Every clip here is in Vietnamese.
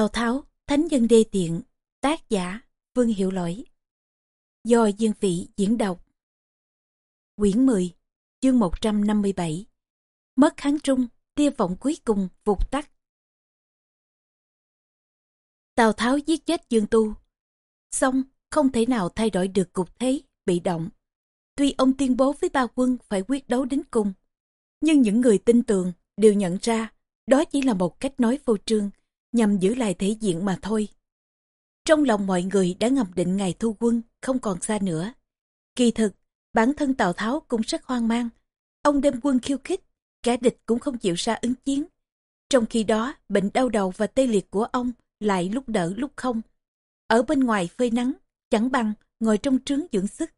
Tào Tháo, Thánh nhân đê tiện, tác giả, Vương Hiệu Lỗi. Do Dương Vị diễn đọc. Quyển 10, chương 157. Mất kháng trung, tia vọng cuối cùng vụt tắt. Tào Tháo giết chết Dương Tu. Xong, không thể nào thay đổi được cục thế, bị động. Tuy ông tuyên bố với ba quân phải quyết đấu đến cùng, nhưng những người tin tưởng đều nhận ra đó chỉ là một cách nói vô trương nhằm giữ lại thể diện mà thôi. Trong lòng mọi người đã ngầm định ngày thu quân không còn xa nữa. Kỳ thực, bản thân Tào Tháo cũng rất hoang mang. Ông đem quân khiêu khích, kẻ địch cũng không chịu ra ứng chiến. Trong khi đó, bệnh đau đầu và tê liệt của ông lại lúc đỡ lúc không. Ở bên ngoài phơi nắng, chẳng bằng ngồi trong trướng dưỡng sức.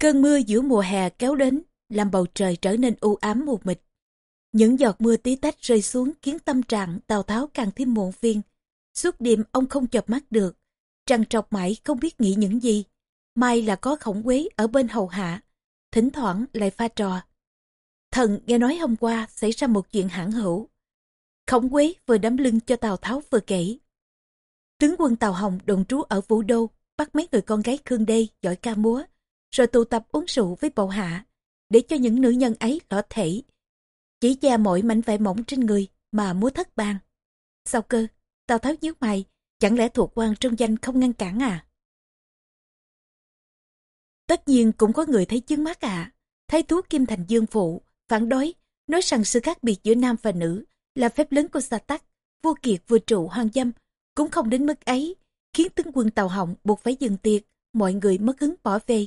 Cơn mưa giữa mùa hè kéo đến, làm bầu trời trở nên u ám mù mịt. Những giọt mưa tí tách rơi xuống khiến tâm trạng Tào Tháo càng thêm muộn phiền. Suốt đêm ông không chợp mắt được, trằn trọc mãi không biết nghĩ những gì. May là có khổng quế ở bên hầu hạ, thỉnh thoảng lại pha trò. Thần nghe nói hôm qua xảy ra một chuyện hãng hữu. Khổng quế vừa đấm lưng cho Tào Tháo vừa kể. Tướng quân Tào Hồng đồn trú ở Vũ Đô, bắt mấy người con gái Khương Đê giỏi ca múa, rồi tụ tập uống rượu với bầu hạ, để cho những nữ nhân ấy lõ thể chỉ che mỗi mảnh vải mỏng trên người mà múa thất bang. Sao cơ, Tào Tháo nhíu mày, chẳng lẽ thuộc quan trong danh không ngăn cản à? Tất nhiên cũng có người thấy chứng mắt à. Thái thú Kim Thành Dương Phụ, phản đối, nói rằng sự khác biệt giữa nam và nữ là phép lớn của sa tắc, vua kiệt vừa trụ hoang dâm, cũng không đến mức ấy, khiến tướng quân Tàu Họng buộc phải dừng tiệc, mọi người mất hứng bỏ về.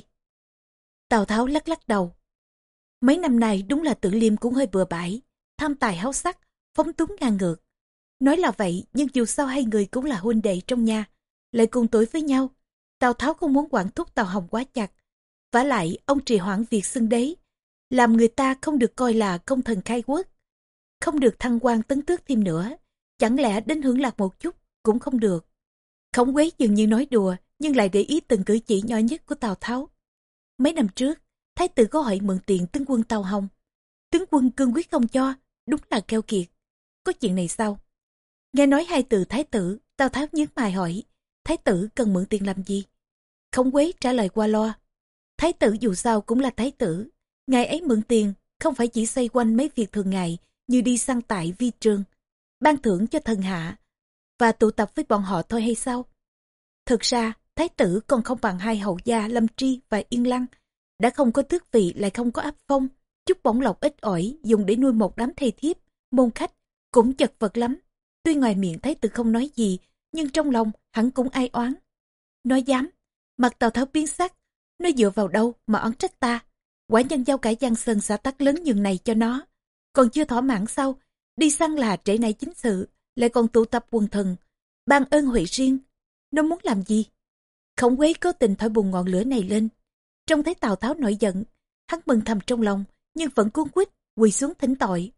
Tào Tháo lắc lắc đầu, Mấy năm nay đúng là tự liêm cũng hơi bừa bãi, tham tài háo sắc, phóng túng ngang ngược. Nói là vậy, nhưng dù sao hai người cũng là huynh đệ trong nhà, lại cùng tuổi với nhau. Tào Tháo không muốn quản thúc Tào Hồng quá chặt. vả lại, ông trì hoãn việc xưng đế, làm người ta không được coi là công thần khai quốc, không được thăng quan tấn tước thêm nữa. Chẳng lẽ đến hưởng lạc một chút cũng không được. Khổng quế dường như nói đùa, nhưng lại để ý từng cử chỉ nhỏ nhất của Tào Tháo. Mấy năm trước, Thái tử có hỏi mượn tiền tướng quân Tàu Hồng. Tướng quân cương quyết không cho, đúng là keo kiệt. Có chuyện này sao? Nghe nói hai từ thái tử, Tào Tháo nhớ mày hỏi, thái tử cần mượn tiền làm gì? Không quế trả lời qua loa. Thái tử dù sao cũng là thái tử, ngài ấy mượn tiền không phải chỉ xoay quanh mấy việc thường ngày như đi săn tại vi trường, ban thưởng cho thần hạ và tụ tập với bọn họ thôi hay sao? Thực ra, thái tử còn không bằng hai hậu gia Lâm Tri và Yên Lăng đã không có tước vị lại không có áp phong, chút bổng lộc ít ỏi dùng để nuôi một đám thầy thiếp, môn khách, cũng chật vật lắm. Tuy ngoài miệng thấy từ không nói gì, nhưng trong lòng hắn cũng ai oán. Nói dám, mặt Tào Tháo biến sắc, nó dựa vào đâu mà oán trách ta. Quả nhân giao cả Giang Sơn xã tắc lớn nhường này cho nó. Còn chưa thỏa mãn sau, đi săn là trễ này chính sự, lại còn tụ tập quần thần. Ban ơn huệ riêng, nó muốn làm gì? Khổng quế cố tình thổi bùng ngọn lửa này lên, Trông thấy Tào Tháo nổi giận, hắn mừng thầm trong lòng, nhưng vẫn cuống quýt quỳ xuống thỉnh tội.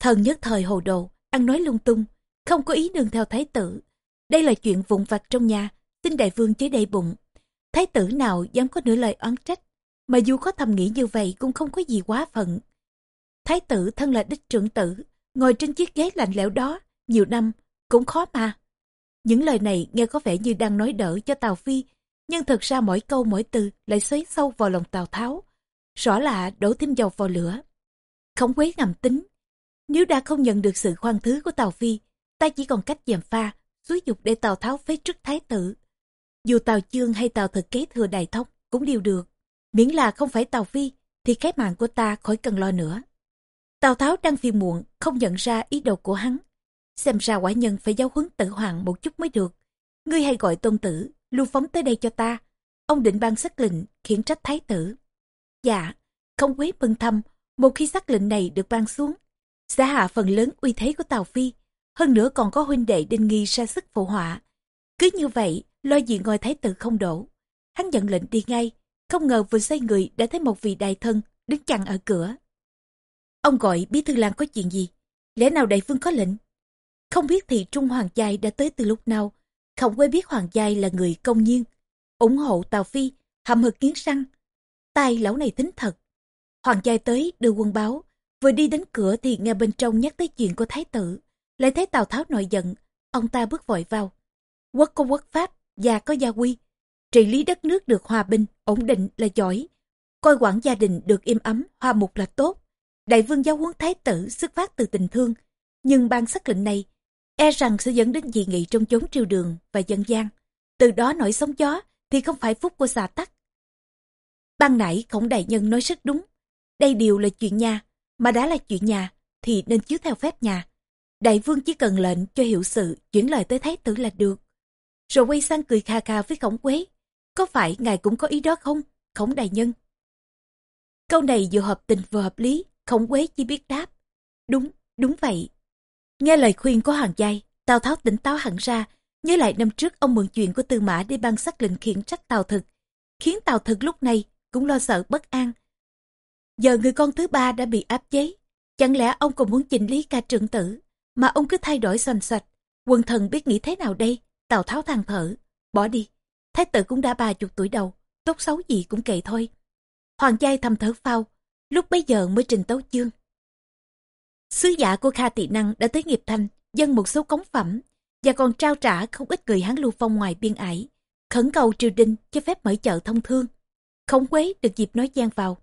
Thần nhất thời hồ đồ, ăn nói lung tung, không có ý nương theo thái tử. Đây là chuyện vụn vặt trong nhà, xin đại vương chế đầy bụng. Thái tử nào dám có nửa lời oán trách, mà dù có thầm nghĩ như vậy cũng không có gì quá phận. Thái tử thân là đích trưởng tử, ngồi trên chiếc ghế lạnh lẽo đó, nhiều năm, cũng khó mà. Những lời này nghe có vẻ như đang nói đỡ cho Tào Phi nhưng thực ra mỗi câu mỗi từ lại xoáy sâu vào lòng Tào Tháo. Rõ là đổ thêm dầu vào lửa. Khổng quế ngầm tính. Nếu đã không nhận được sự khoan thứ của Tào Phi, ta chỉ còn cách dèm pha, xúi dục để Tào Tháo phế trước thái tử. Dù Tào Chương hay Tào Thực kế thừa đại thông cũng đều được. Miễn là không phải Tào Phi, thì cái mạng của ta khỏi cần lo nữa. Tào Tháo đang phiền muộn, không nhận ra ý đồ của hắn. Xem ra quả nhân phải giáo huấn tử hoàng một chút mới được. Ngươi hay gọi tôn tử, lưu phóng tới đây cho ta. Ông định ban sắc lệnh, khiển trách thái tử. Dạ, không quý mừng thâm. một khi sắc lệnh này được ban xuống, sẽ hạ phần lớn uy thế của Tào Phi, hơn nữa còn có huynh đệ đinh nghi ra sức phụ họa. Cứ như vậy, lo gì ngôi thái tử không đổ. Hắn nhận lệnh đi ngay, không ngờ vừa xoay người đã thấy một vị đại thân đứng chặn ở cửa. Ông gọi bí thư lan có chuyện gì? Lẽ nào đại vương có lệnh? Không biết thì Trung Hoàng trai đã tới từ lúc nào, không quên biết Hoàng Giai là người công nhiên, ủng hộ Tào Phi, hậm hực kiến răng. Tai lão này tính thật. Hoàng Giai tới đưa quân báo, vừa đi đến cửa thì nghe bên trong nhắc tới chuyện của Thái tử. Lại thấy Tào Tháo nội giận, ông ta bước vội vào. Quốc có quốc pháp, gia có gia quy. Trị lý đất nước được hòa bình, ổn định là giỏi. Coi quản gia đình được im ấm, hòa mục là tốt. Đại vương giáo huấn thái tử xuất phát từ tình thương. Nhưng ban sắc lệnh này, e rằng sẽ dẫn đến dị nghị trong chốn triều đường và dân gian. Từ đó nổi sóng gió thì không phải phúc của xà tắc. Ban nãy khổng đại nhân nói rất đúng. Đây đều là chuyện nhà, mà đã là chuyện nhà thì nên chiếu theo phép nhà. Đại vương chỉ cần lệnh cho hiệu sự chuyển lời tới thái tử là được. Rồi quay sang cười kha kha với khổng quế. Có phải ngài cũng có ý đó không, khổng đại nhân? Câu này vừa hợp tình vừa hợp lý, khổng quế chỉ biết đáp. Đúng, đúng vậy. Nghe lời khuyên của hoàng giai, Tào Tháo tỉnh táo hẳn ra, nhớ lại năm trước ông mượn chuyện của Tư Mã để ban sắc lệnh khiển trách Tào Thực, khiến Tào Thực lúc này cũng lo sợ bất an. Giờ người con thứ ba đã bị áp chế, chẳng lẽ ông còn muốn chỉnh lý ca trưởng tử, mà ông cứ thay đổi xoành xoạch, quần thần biết nghĩ thế nào đây? Tào Tháo than thở, bỏ đi, thái tử cũng đã ba chục tuổi đầu, tốt xấu gì cũng kệ thôi. Hoàng giai thầm thở phao, lúc bấy giờ mới trình tấu chương. Sứ giả của Kha Tị Năng đã tới nghiệp thanh, dân một số cống phẩm, và còn trao trả không ít người Hán lưu phong ngoài biên ải, khẩn cầu triều đình cho phép mở chợ thông thương. Khổng quế được dịp nói gian vào.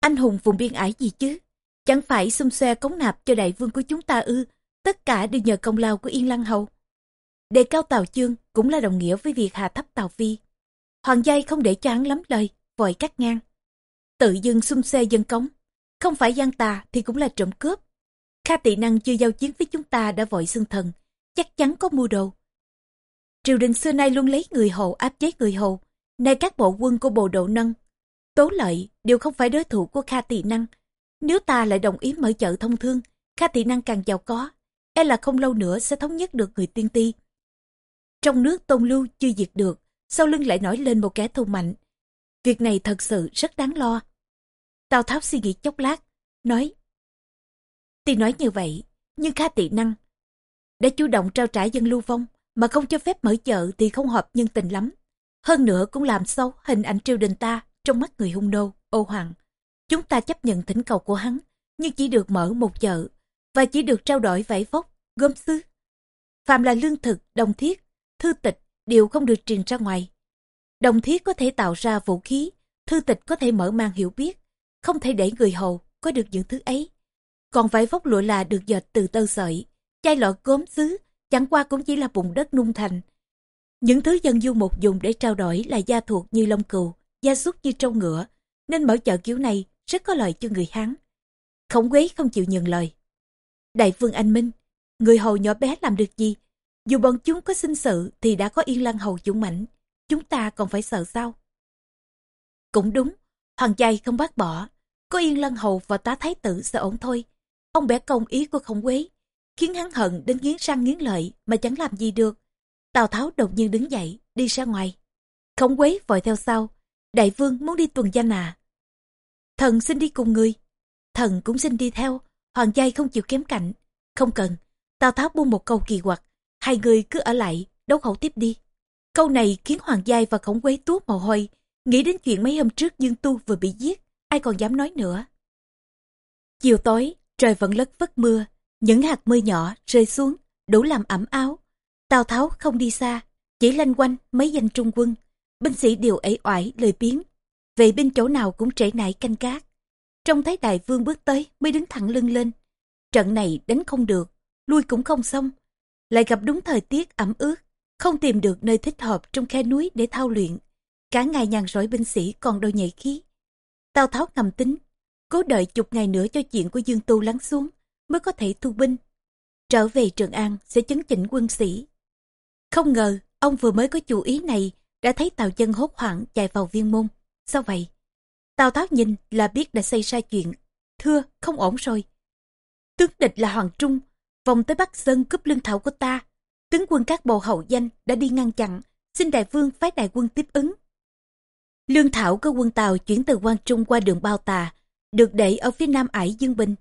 Anh hùng vùng biên ải gì chứ? Chẳng phải xung xoe cống nạp cho đại vương của chúng ta ư, tất cả đều nhờ công lao của Yên Lăng Hầu. Đề cao Tào Chương cũng là đồng nghĩa với việc hạ thấp Tào Phi. Hoàng giai không để cho hắn lắm lời, vội cắt ngang. Tự dưng xung xe dân cống, không phải gian tà thì cũng là trộm cướp. Kha tị năng chưa giao chiến với chúng ta đã vội xưng thần, chắc chắn có mưu đồ. Triều đình xưa nay luôn lấy người hầu áp chế người hầu, nay các bộ quân của bộ độ năng, Tố lợi đều không phải đối thủ của Kha tị năng. Nếu ta lại đồng ý mở chợ thông thương, Kha tị năng càng giàu có, e là không lâu nữa sẽ thống nhất được người tiên ti. Trong nước tôn lưu chưa diệt được, sau lưng lại nổi lên một kẻ thù mạnh. Việc này thật sự rất đáng lo. Tào Tháo suy nghĩ chốc lát, nói. Tuy nói như vậy, nhưng Kha Tị Năng đã chủ động trao trả dân lưu vong, mà không cho phép mở chợ thì không hợp nhân tình lắm. Hơn nữa cũng làm xấu hình ảnh triều đình ta trong mắt người hung nô, ô hoàng. Chúng ta chấp nhận thỉnh cầu của hắn, nhưng chỉ được mở một chợ, và chỉ được trao đổi vải vóc, gốm xứ. Phạm là lương thực, đồng thiết, thư tịch đều không được truyền ra ngoài. Đồng thiết có thể tạo ra vũ khí, thư tịch có thể mở mang hiểu biết, không thể để người hầu có được những thứ ấy. Còn vải vóc lụa là được dệt từ tơ sợi, chai lọ gốm xứ, chẳng qua cũng chỉ là bùn đất nung thành. Những thứ dân du một dùng để trao đổi là gia thuộc như lông cừu, gia súc như trâu ngựa, nên mở chợ kiểu này rất có lợi cho người Hán. Khổng quế không chịu nhường lời. Đại vương anh Minh, người hầu nhỏ bé làm được gì? Dù bọn chúng có sinh sự thì đã có yên lăng hầu dũng mãnh chúng ta còn phải sợ sao? Cũng đúng, hoàng giai không bác bỏ, có yên lân hầu và tá thái tử sẽ ổn thôi. Ông bẻ công ý của khổng quế, khiến hắn hận đến nghiến răng nghiến lợi mà chẳng làm gì được. Tào Tháo đột nhiên đứng dậy, đi ra ngoài. Khổng quế vội theo sau, đại vương muốn đi tuần danh à. Thần xin đi cùng người. Thần cũng xin đi theo, hoàng giai không chịu kém cạnh. Không cần, Tào Tháo buông một câu kỳ quặc, hai người cứ ở lại, đấu khẩu tiếp đi. Câu này khiến Hoàng Giai và Khổng Quế tuốt mồ hôi, nghĩ đến chuyện mấy hôm trước Dương Tu vừa bị giết, ai còn dám nói nữa. Chiều tối, trời vẫn lất vất mưa, những hạt mưa nhỏ rơi xuống, đủ làm ẩm áo. Tào Tháo không đi xa, chỉ lanh quanh mấy danh trung quân, binh sĩ đều ẩy oải lời biến, vệ binh chỗ nào cũng trễ nải canh cát. Trông thấy đại vương bước tới mới đứng thẳng lưng lên. Trận này đánh không được, lui cũng không xong, lại gặp đúng thời tiết ẩm ướt, không tìm được nơi thích hợp trong khe núi để thao luyện. Cả ngày nhàn rỗi binh sĩ còn đôi nhảy khí. Tào Tháo ngầm tính, cố đợi chục ngày nữa cho chuyện của Dương Tu lắng xuống, mới có thể thu binh. Trở về Trường An sẽ chấn chỉnh quân sĩ. Không ngờ, ông vừa mới có chủ ý này, đã thấy Tào Chân hốt hoảng chạy vào viên môn. Sao vậy? Tào Tháo nhìn là biết đã xảy ra chuyện. Thưa, không ổn rồi. Tướng địch là Hoàng Trung, vòng tới Bắc Sơn cướp lương thảo của ta, tướng quân các bộ hậu danh đã đi ngăn chặn, xin đại vương phái đại quân tiếp ứng. Lương Thảo có quân Tàu chuyển từ Quang Trung qua đường Bao Tà, được đẩy ở phía nam ải Dương Bình.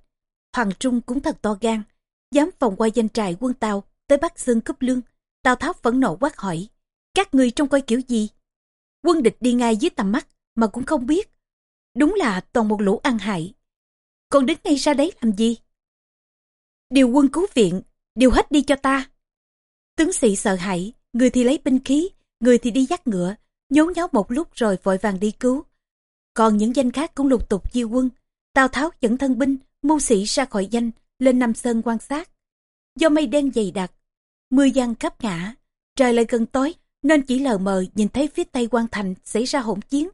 Hoàng Trung cũng thật to gan, dám vòng qua danh trại quân Tàu tới Bắc Sơn cướp lương. Tào Tháo phẫn nộ quát hỏi, các người trông coi kiểu gì? Quân địch đi ngay dưới tầm mắt mà cũng không biết. Đúng là toàn một lũ ăn hại. Còn đứng ngay ra đấy làm gì? Điều quân cứu viện, điều hết đi cho ta. Tướng sĩ sợ hãi, người thì lấy binh khí, người thì đi dắt ngựa, nhốn nháo một lúc rồi vội vàng đi cứu. Còn những danh khác cũng lục tục chiêu quân. Tào Tháo dẫn thân binh, mưu sĩ ra khỏi danh, lên Nam Sơn quan sát. Do mây đen dày đặc, mưa giăng khắp ngã, trời lại gần tối, nên chỉ lờ mờ nhìn thấy phía tây quan thành xảy ra hỗn chiến.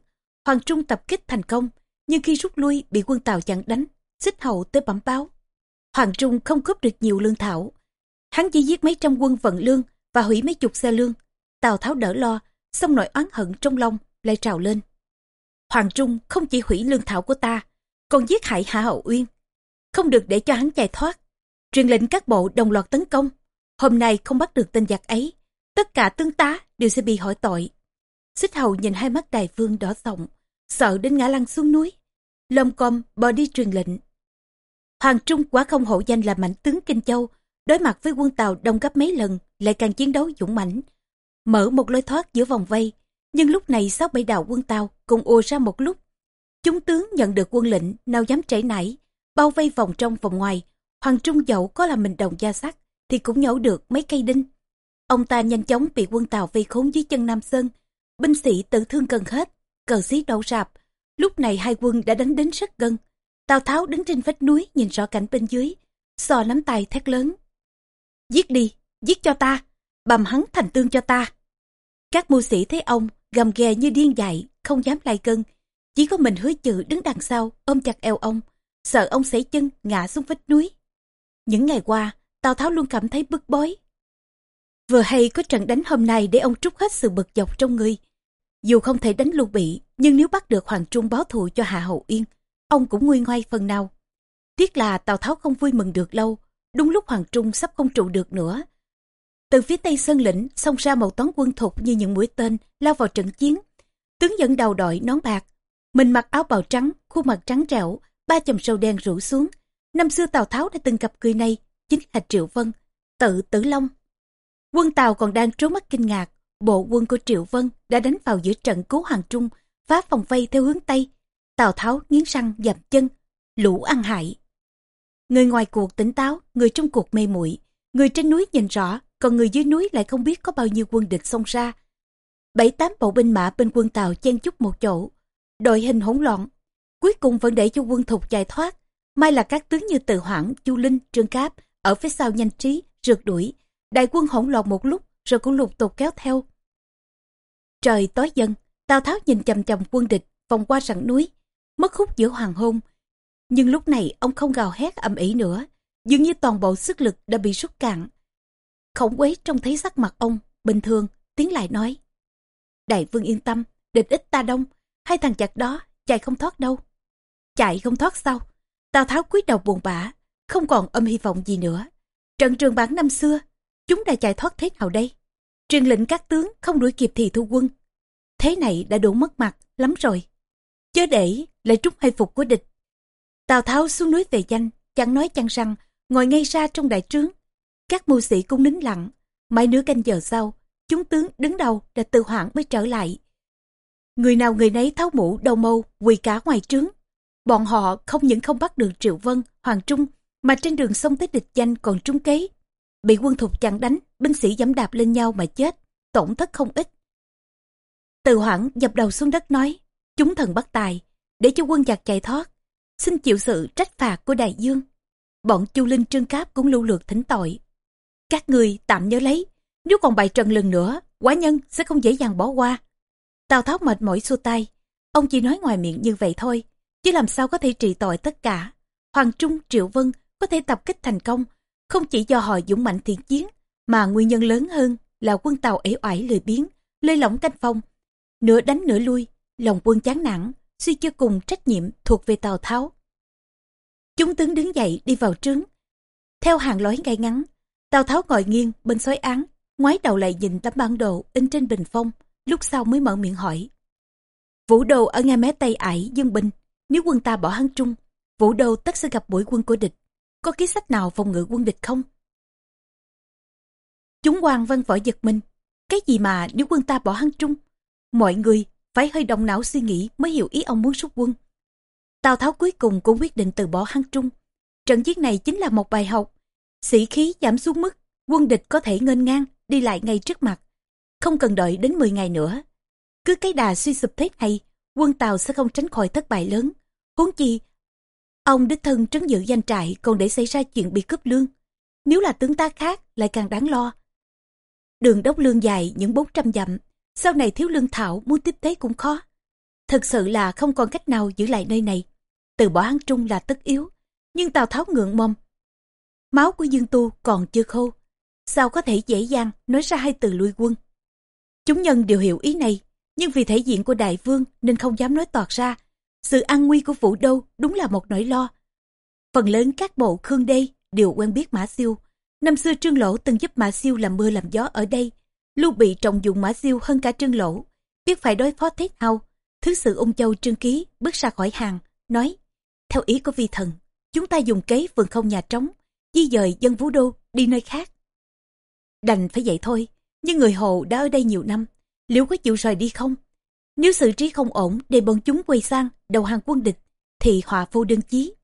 Hoàng Trung tập kích thành công, nhưng khi rút lui bị quân Tào chặn đánh, xích hậu tới bẩm báo. Hoàng Trung không cướp được nhiều lương thảo. Hắn chỉ giết mấy trăm quân vận lương và hủy mấy chục xe lương. Tào Tháo đỡ lo, xong nỗi oán hận trong lòng lại trào lên. Hoàng Trung không chỉ hủy lương thảo của ta, còn giết hại Hạ Hậu Uyên. Không được để cho hắn chạy thoát. Truyền lệnh các bộ đồng loạt tấn công. Hôm nay không bắt được tên giặc ấy. Tất cả tướng tá đều sẽ bị hỏi tội. Xích hầu nhìn hai mắt đài Vương đỏ sọng, sợ đến ngã lăn xuống núi. Lom com bò đi truyền lệnh. Hoàng Trung quá không hổ danh là mạnh tướng Kinh Châu, đối mặt với quân Tàu đông gấp mấy lần, lại càng chiến đấu dũng mãnh, mở một lối thoát giữa vòng vây. Nhưng lúc này sáu bảy đạo quân Tàu cùng ùa ra một lúc. Chúng tướng nhận được quân lệnh, nào dám trễ nải, bao vây vòng trong vòng ngoài. Hoàng Trung dẫu có là mình đồng gia sắt, thì cũng nhổ được mấy cây đinh. Ông ta nhanh chóng bị quân Tàu vây khốn dưới chân Nam Sơn. Binh sĩ tự thương gần hết, cờ xí đậu rạp. Lúc này hai quân đã đánh đến rất gần. Tào Tháo đứng trên vách núi nhìn rõ cảnh bên dưới, sò nắm tay thét lớn. Giết đi, giết cho ta, bầm hắn thành tương cho ta. Các mưu sĩ thấy ông gầm ghè như điên dại, không dám lại cân. Chỉ có mình hứa chữ đứng đằng sau, ôm chặt eo ông, sợ ông sảy chân ngã xuống vách núi. Những ngày qua, Tào Tháo luôn cảm thấy bức bối. Vừa hay có trận đánh hôm nay để ông trút hết sự bực dọc trong người. Dù không thể đánh lưu bị, nhưng nếu bắt được Hoàng Trung báo thù cho Hạ Hậu Yên, ông cũng nguy ngoai phần nào. Tiếc là Tào Tháo không vui mừng được lâu, đúng lúc Hoàng Trung sắp không trụ được nữa. Từ phía tây Sơn Lĩnh xông ra một toán quân thục như những mũi tên lao vào trận chiến. Tướng dẫn đầu đội nón bạc, mình mặc áo bào trắng, khuôn mặt trắng trẻo, ba chầm sâu đen rủ xuống. Năm xưa Tào Tháo đã từng gặp người này, chính là Triệu Vân, tự Tử Long. Quân tàu còn đang trố mắt kinh ngạc, bộ quân của Triệu Vân đã đánh vào giữa trận cứu Hoàng Trung, phá phòng vây theo hướng Tây. Tào Tháo nghiến răng dậm chân, lũ ăn hại. Người ngoài cuộc tỉnh táo, người trong cuộc mê muội người trên núi nhìn rõ, còn người dưới núi lại không biết có bao nhiêu quân địch xông ra. Bảy tám bộ binh mã bên quân Tàu chen chúc một chỗ, đội hình hỗn loạn, cuối cùng vẫn để cho quân thục chạy thoát. May là các tướng như Từ Hoảng, Chu Linh, Trương Cáp ở phía sau nhanh trí, rượt đuổi. Đại quân hỗn loạn một lúc rồi cũng lục tục kéo theo. Trời tối dần, Tào Tháo nhìn chầm chầm quân địch vòng qua rặng núi, mất khúc giữa hoàng hôn. Nhưng lúc này ông không gào hét ầm ĩ nữa, dường như toàn bộ sức lực đã bị rút cạn. Khổng quế trông thấy sắc mặt ông, bình thường, tiến lại nói. Đại vương yên tâm, địch ít ta đông, hai thằng chặt đó, chạy không thoát đâu. Chạy không thoát sao? Tào Tháo cúi đầu buồn bã, không còn âm hy vọng gì nữa. Trận trường bản năm xưa, chúng đã chạy thoát thế nào đây? Truyền lệnh các tướng không đuổi kịp thì thu quân. Thế này đã đủ mất mặt lắm rồi. Chớ để lại trúng hay phục của địch. Tào Tháo xuống núi về danh, chẳng nói chẳng rằng, ngồi ngay ra trong đại trướng. Các mưu sĩ cũng nín lặng, mãi nửa canh giờ sau, chúng tướng đứng đầu đã từ hoãn mới trở lại. Người nào người nấy tháo mũ đầu mâu quỳ cả ngoài trướng. Bọn họ không những không bắt được Triệu Vân, Hoàng Trung, mà trên đường sông tới địch danh còn trúng kế. Bị quân thục chặn đánh, binh sĩ dẫm đạp lên nhau mà chết, tổn thất không ít. Từ hoảng dập đầu xuống đất nói, chúng thần bắt tài, để cho quân giặc chạy thoát, xin chịu sự trách phạt của đại dương. Bọn Chu Linh Trương Cáp cũng lưu lượt thỉnh tội. Các người tạm nhớ lấy, nếu còn bày trần lần nữa, quả nhân sẽ không dễ dàng bỏ qua. Tào Tháo mệt mỏi xua tay, ông chỉ nói ngoài miệng như vậy thôi, chứ làm sao có thể trị tội tất cả. Hoàng Trung, Triệu Vân có thể tập kích thành công, không chỉ do họ dũng mạnh thiện chiến, mà nguyên nhân lớn hơn là quân Tàu ế oải lười biếng, lơi lỏng canh phong. Nửa đánh nửa lui, lòng quân chán nản, suy cho cùng trách nhiệm thuộc về Tào Tháo. Chúng tướng đứng dậy đi vào trướng. Theo hàng lối ngay ngắn, Tào Tháo ngồi nghiêng bên xoáy án, ngoái đầu lại nhìn tấm bản đồ in trên bình phong, lúc sau mới mở miệng hỏi. Vũ đồ ở ngay mé Tây ải Dương bình, nếu quân ta bỏ hắn trung, vũ đô tất sẽ gặp buổi quân của địch. Có ký sách nào phòng ngự quân địch không? Chúng quan văn võ giật mình. Cái gì mà nếu quân ta bỏ hắn trung? Mọi người phải hơi động não suy nghĩ mới hiểu ý ông muốn rút quân. Tào Tháo cuối cùng cũng quyết định từ bỏ Hăng Trung. Trận chiến này chính là một bài học. Sĩ khí giảm xuống mức, quân địch có thể ngênh ngang, đi lại ngay trước mặt. Không cần đợi đến 10 ngày nữa. Cứ cái đà suy sụp thế này, quân Tàu sẽ không tránh khỏi thất bại lớn. Huống chi, ông đích thân trấn giữ danh trại còn để xảy ra chuyện bị cướp lương. Nếu là tướng tá khác lại càng đáng lo. Đường đốc lương dài những 400 dặm, sau này thiếu lương thảo muốn tiếp tế cũng khó. Thực sự là không còn cách nào giữ lại nơi này. Từ bỏ Hán Trung là tất yếu, nhưng Tào Tháo ngượng mông. Máu của Dương Tu còn chưa khô, sao có thể dễ dàng nói ra hai từ lui quân. Chúng nhân đều hiểu ý này, nhưng vì thể diện của đại vương nên không dám nói toạc ra. Sự an nguy của Vũ Đô đúng là một nỗi lo. Phần lớn các bộ Khương Đê đều quen biết Mã Siêu. Năm xưa Trương Lỗ từng giúp Mã Siêu làm mưa làm gió ở đây. Lưu Bị trọng dụng Mã Siêu hơn cả Trương Lỗ. Biết phải đối phó thế nào. Thứ sự ung châu Trương Ký bước ra khỏi hàng, nói Theo ý của vi thần, chúng ta dùng kế vườn không nhà trống, di dời dân Vũ Đô đi nơi khác. Đành phải vậy thôi, nhưng người Hồ đã ở đây nhiều năm, liệu có chịu rời đi không? Nếu sự trí không ổn để bọn chúng quay sang đầu hàng quân địch, thì họa vô đơn chí.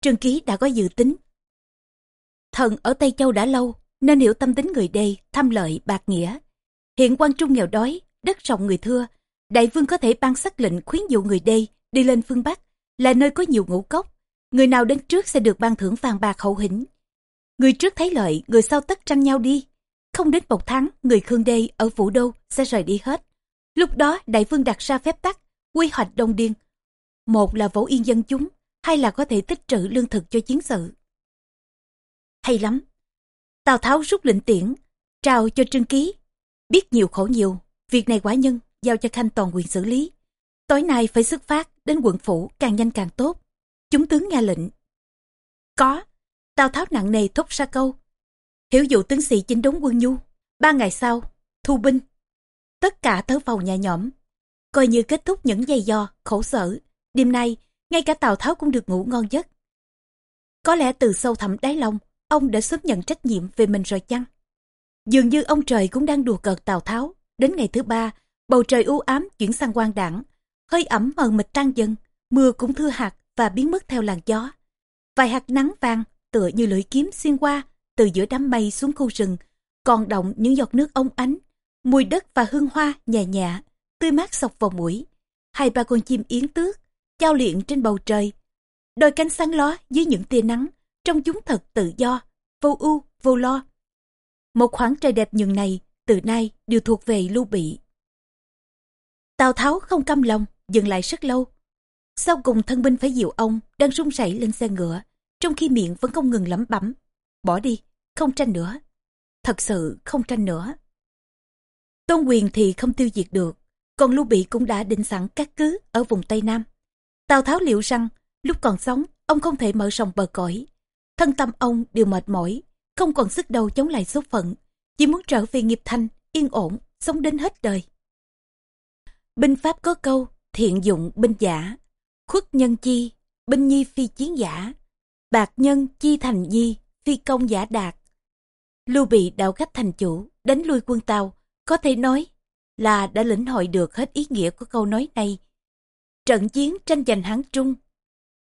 Trương Ký đã có dự tính. Thần ở Tây Châu đã lâu, nên hiểu tâm tính người đây, tham lợi, bạc nghĩa. Hiện quan trung nghèo đói, đất rộng người thưa, đại vương có thể ban sắc lệnh khuyến dụ người đây đi lên phương Bắc, là nơi có nhiều ngũ cốc. Người nào đến trước sẽ được ban thưởng vàng bạc hậu hĩnh. Người trước thấy lợi, người sau tất tranh nhau đi. Không đến một tháng, người Khương Đê ở Vũ Đô sẽ rời đi hết. Lúc đó đại vương đặt ra phép tắc, quy hoạch đông điên. Một là vỗ yên dân chúng, hai là có thể tích trữ lương thực cho chiến sự. Hay lắm. Tào Tháo rút lệnh tiễn, trao cho Trương Ký. Biết nhiều khổ nhiều, việc này quả nhân giao cho Khanh toàn quyền xử lý. Tối nay phải xuất phát đến quận phủ càng nhanh càng tốt. Chúng tướng nghe lệnh. Có. Tào Tháo nặng nề thúc ra câu. Hiểu dụ tướng sĩ chính đống quân nhu. Ba ngày sau, thu binh. Tất cả thở vào nhà nhõm. Coi như kết thúc những giày do, khổ sở. Đêm nay, ngay cả Tào Tháo cũng được ngủ ngon giấc. Có lẽ từ sâu thẳm đáy lòng, ông đã sớm nhận trách nhiệm về mình rồi chăng? Dường như ông trời cũng đang đùa cợt Tào Tháo. Đến ngày thứ ba, bầu trời u ám chuyển sang quang đảng. Hơi ẩm mờ mịt trăng dần, mưa cũng thưa hạt và biến mất theo làn gió. Vài hạt nắng vàng tựa như lưỡi kiếm xuyên qua từ giữa đám mây xuống khu rừng, còn động những giọt nước ống ánh, mùi đất và hương hoa nhẹ nhẹ, tươi mát sọc vào mũi. Hai ba con chim yến tước, trao luyện trên bầu trời. Đôi cánh sáng ló dưới những tia nắng, trong chúng thật tự do, vô ưu, vô lo. Một khoảng trời đẹp nhường này, từ nay đều thuộc về lưu bị. Tào Tháo không căm lòng, dừng lại rất lâu. Sau cùng thân binh phải dịu ông, đang run rẩy lên xe ngựa, trong khi miệng vẫn không ngừng lẩm bẩm. Bỏ đi, không tranh nữa. Thật sự không tranh nữa. Tôn quyền thì không tiêu diệt được, còn Lưu Bị cũng đã định sẵn các cứ ở vùng Tây Nam. Tào Tháo liệu rằng, lúc còn sống, ông không thể mở sòng bờ cõi. Thân tâm ông đều mệt mỏi, không còn sức đầu chống lại số phận, chỉ muốn trở về nghiệp thanh, yên ổn, sống đến hết đời. Binh Pháp có câu, thiện dụng binh giả, khuất nhân chi, binh nhi phi chiến giả, bạc nhân chi thành nhi, phi công giả đạt. Lưu Bị đạo khách thành chủ, đánh lui quân Tàu, có thể nói là đã lĩnh hội được hết ý nghĩa của câu nói này. Trận chiến tranh giành Hán Trung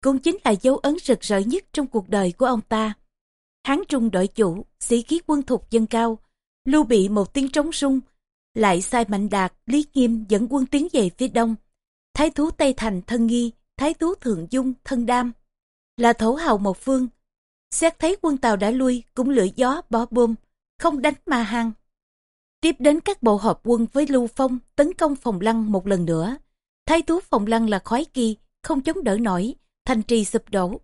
cũng chính là dấu ấn rực rỡ nhất trong cuộc đời của ông ta. Hán Trung đội chủ, sĩ khí quân thục dân cao, Lưu Bị một tiếng trống sung lại sai Mạnh Đạt, Lý Nghiêm dẫn quân tiến về phía đông. Thái thú Tây Thành thân nghi, Thái thú Thượng Dung thân đam, là thổ hào một phương. Xét thấy quân Tàu đã lui, cũng lửa gió bỏ bom, không đánh mà hăng. Tiếp đến các bộ hợp quân với Lưu Phong tấn công Phòng Lăng một lần nữa. Thái thú Phòng Lăng là khói kỳ, không chống đỡ nổi, thành trì sụp đổ.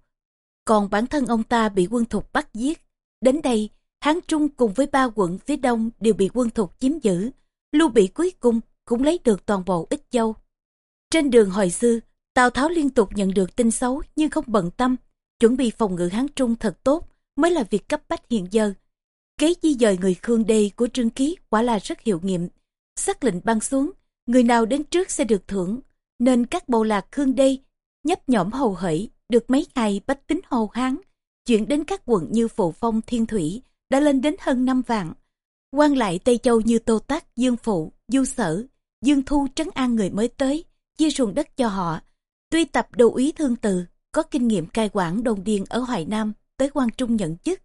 Còn bản thân ông ta bị quân thục bắt giết. Đến đây, Hán Trung cùng với ba quận phía đông đều bị quân thục chiếm giữ. Lưu Bị cuối cùng cũng lấy được toàn bộ ít châu. Trên đường hồi xưa, Tào Tháo liên tục nhận được tin xấu nhưng không bận tâm. Chuẩn bị phòng ngự Hán Trung thật tốt mới là việc cấp bách hiện giờ. Kế di dời người Khương Đê của Trương Ký quả là rất hiệu nghiệm. Sắc lệnh ban xuống, người nào đến trước sẽ được thưởng. Nên các bộ lạc Khương Đê nhấp nhõm hầu hởi, được mấy ngày bách tính hầu hán. Chuyển đến các quận như Phụ Phong, Thiên Thủy đã lên đến hơn 5 vạn. quan lại Tây Châu như Tô Tắc, Dương Phụ, Du Sở, Dương Thu trấn an người mới tới, chia ruộng đất cho họ. Tuy tập đô úy thương từ, có kinh nghiệm cai quản đồn điền ở Hoài Nam, tới quan trung nhận chức.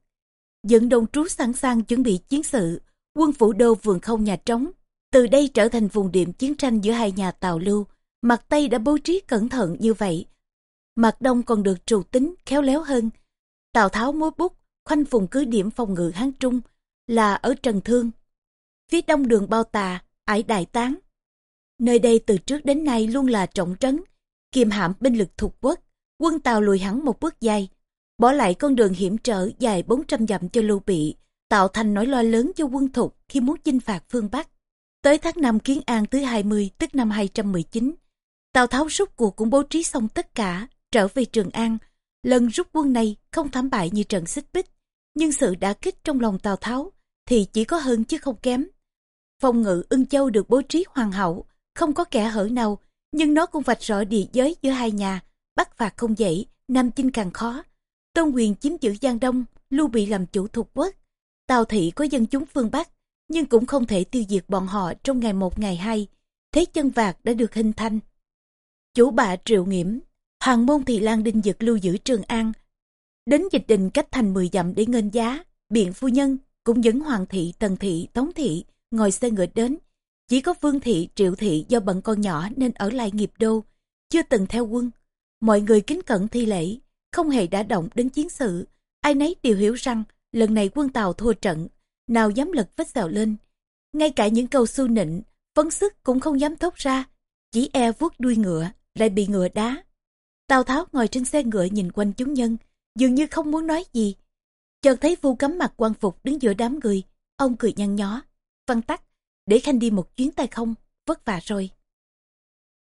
Dẫn đồng trú sẵn sàng chuẩn bị chiến sự, quân phủ đô vườn không nhà trống. Từ đây trở thành vùng điểm chiến tranh giữa hai nhà Tào Lưu. Mặt Tây đã bố trí cẩn thận như vậy. Mặt Đông còn được trù tính khéo léo hơn. Tào Tháo múa bút, khoanh vùng cứ điểm phòng ngự Hán Trung là ở Trần Thương. Phía đông đường Bao Tà, ải Đại Tán. Nơi đây từ trước đến nay luôn là trọng trấn, kiềm hãm binh lực thuộc quốc. Quân Tàu lùi hẳn một bước dài, bỏ lại con đường hiểm trở dài 400 dặm cho Lưu Bị, tạo thành nỗi lo lớn cho quân thục khi muốn chinh phạt phương Bắc. Tới tháng năm Kiến An thứ 20, tức năm 219, Tào Tháo rút cuộc cũng bố trí xong tất cả, trở về Trường An. Lần rút quân này không thảm bại như trận xích bích, nhưng sự đã kích trong lòng Tào Tháo thì chỉ có hơn chứ không kém. Phòng ngự ưng châu được bố trí hoàn hảo, không có kẻ hở nào, nhưng nó cũng vạch rõ địa giới giữa hai nhà, bắt phạt không dễ, Nam Chinh càng khó. Tôn quyền chiếm giữ Giang Đông, Lưu Bị làm chủ thuộc quốc. Tào Thị có dân chúng phương Bắc, nhưng cũng không thể tiêu diệt bọn họ trong ngày một ngày hai. Thế chân vạc đã được hình thành. Chủ bạ triệu nghiễm, Hoàng môn thị Lan Đinh Dực lưu giữ Trường An. Đến dịch đình cách thành 10 dặm để ngân giá, biện phu nhân cũng dẫn Hoàng thị, Tần thị, Tống thị ngồi xe ngựa đến. Chỉ có Vương thị, Triệu thị do bận con nhỏ nên ở lại nghiệp đô, chưa từng theo quân. Mọi người kính cẩn thi lễ, không hề đã động đến chiến sự. Ai nấy đều hiểu rằng lần này quân Tàu thua trận, nào dám lật vết dạo lên. Ngay cả những câu su nịnh, phấn sức cũng không dám thốt ra, chỉ e vuốt đuôi ngựa, lại bị ngựa đá. Tào Tháo ngồi trên xe ngựa nhìn quanh chúng nhân, dường như không muốn nói gì. Chợt thấy vu cấm mặt quan phục đứng giữa đám người, ông cười nhăn nhó. Văn tắc, để Khanh đi một chuyến tay không, vất vả rồi.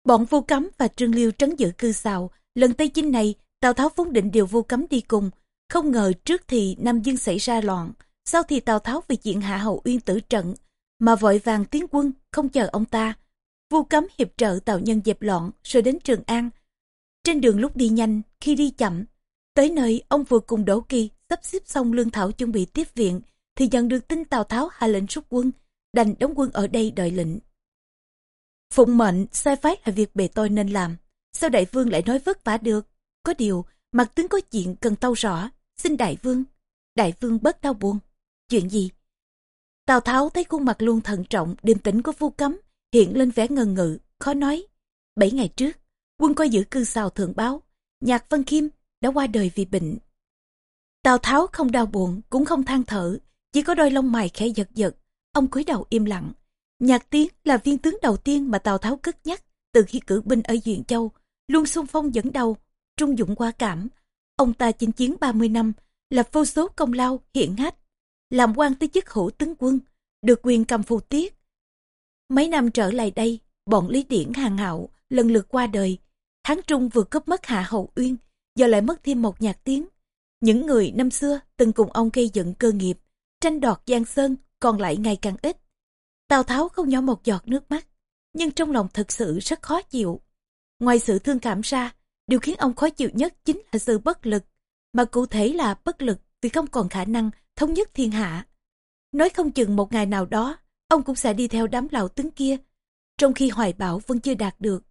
Bọn vu cấm và Trương Liêu trấn giữ cư xào, lần Tây Chinh này, Tào Tháo vốn định điều vu cấm đi cùng, không ngờ trước thì Nam Dương xảy ra loạn, sau thì Tào Tháo vì chuyện hạ hậu uyên tử trận, mà vội vàng tiến quân, không chờ ông ta. Vu cấm hiệp trợ Tào Nhân dẹp loạn, rồi đến Trường An. Trên đường lúc đi nhanh, khi đi chậm, tới nơi ông vừa cùng Đỗ Kỳ sắp xếp xong lương thảo chuẩn bị tiếp viện, thì nhận được tin Tào Tháo hạ lệnh rút quân, đành đóng quân ở đây đợi lệnh. Phụng mệnh, sai phái là việc bề tôi nên làm. Sao đại vương lại nói vất vả được? Có điều, mặt tướng có chuyện cần tâu rõ. Xin đại vương. Đại vương bớt đau buồn. Chuyện gì? Tào Tháo thấy khuôn mặt luôn thận trọng, điềm tĩnh của vu cấm, hiện lên vẻ ngần ngự, khó nói. Bảy ngày trước, quân coi giữ cư xào thượng báo, nhạc Văn Kim đã qua đời vì bệnh. Tào Tháo không đau buồn, cũng không than thở, chỉ có đôi lông mày khẽ giật giật. Ông cúi đầu im lặng. Nhạc Tiến là viên tướng đầu tiên mà Tào Tháo cất nhắc từ khi cử binh ở Duyện Châu, luôn xung phong dẫn đầu, trung dụng qua cảm. Ông ta chinh chiến 30 năm, lập vô số công lao hiện hách, làm quan tới chức hữu tướng quân, được quyền cầm phù tiết. Mấy năm trở lại đây, bọn Lý Điển hàng hạo lần lượt qua đời. tháng Trung vừa cướp mất Hạ Hậu Uyên, giờ lại mất thêm một nhạc tiếng. Những người năm xưa từng cùng ông gây dựng cơ nghiệp, tranh đoạt Giang Sơn còn lại ngày càng ít. Tào Tháo không nhỏ một giọt nước mắt, nhưng trong lòng thực sự rất khó chịu. Ngoài sự thương cảm ra, điều khiến ông khó chịu nhất chính là sự bất lực, mà cụ thể là bất lực vì không còn khả năng thống nhất thiên hạ. Nói không chừng một ngày nào đó, ông cũng sẽ đi theo đám lão tướng kia, trong khi hoài bảo vẫn chưa đạt được.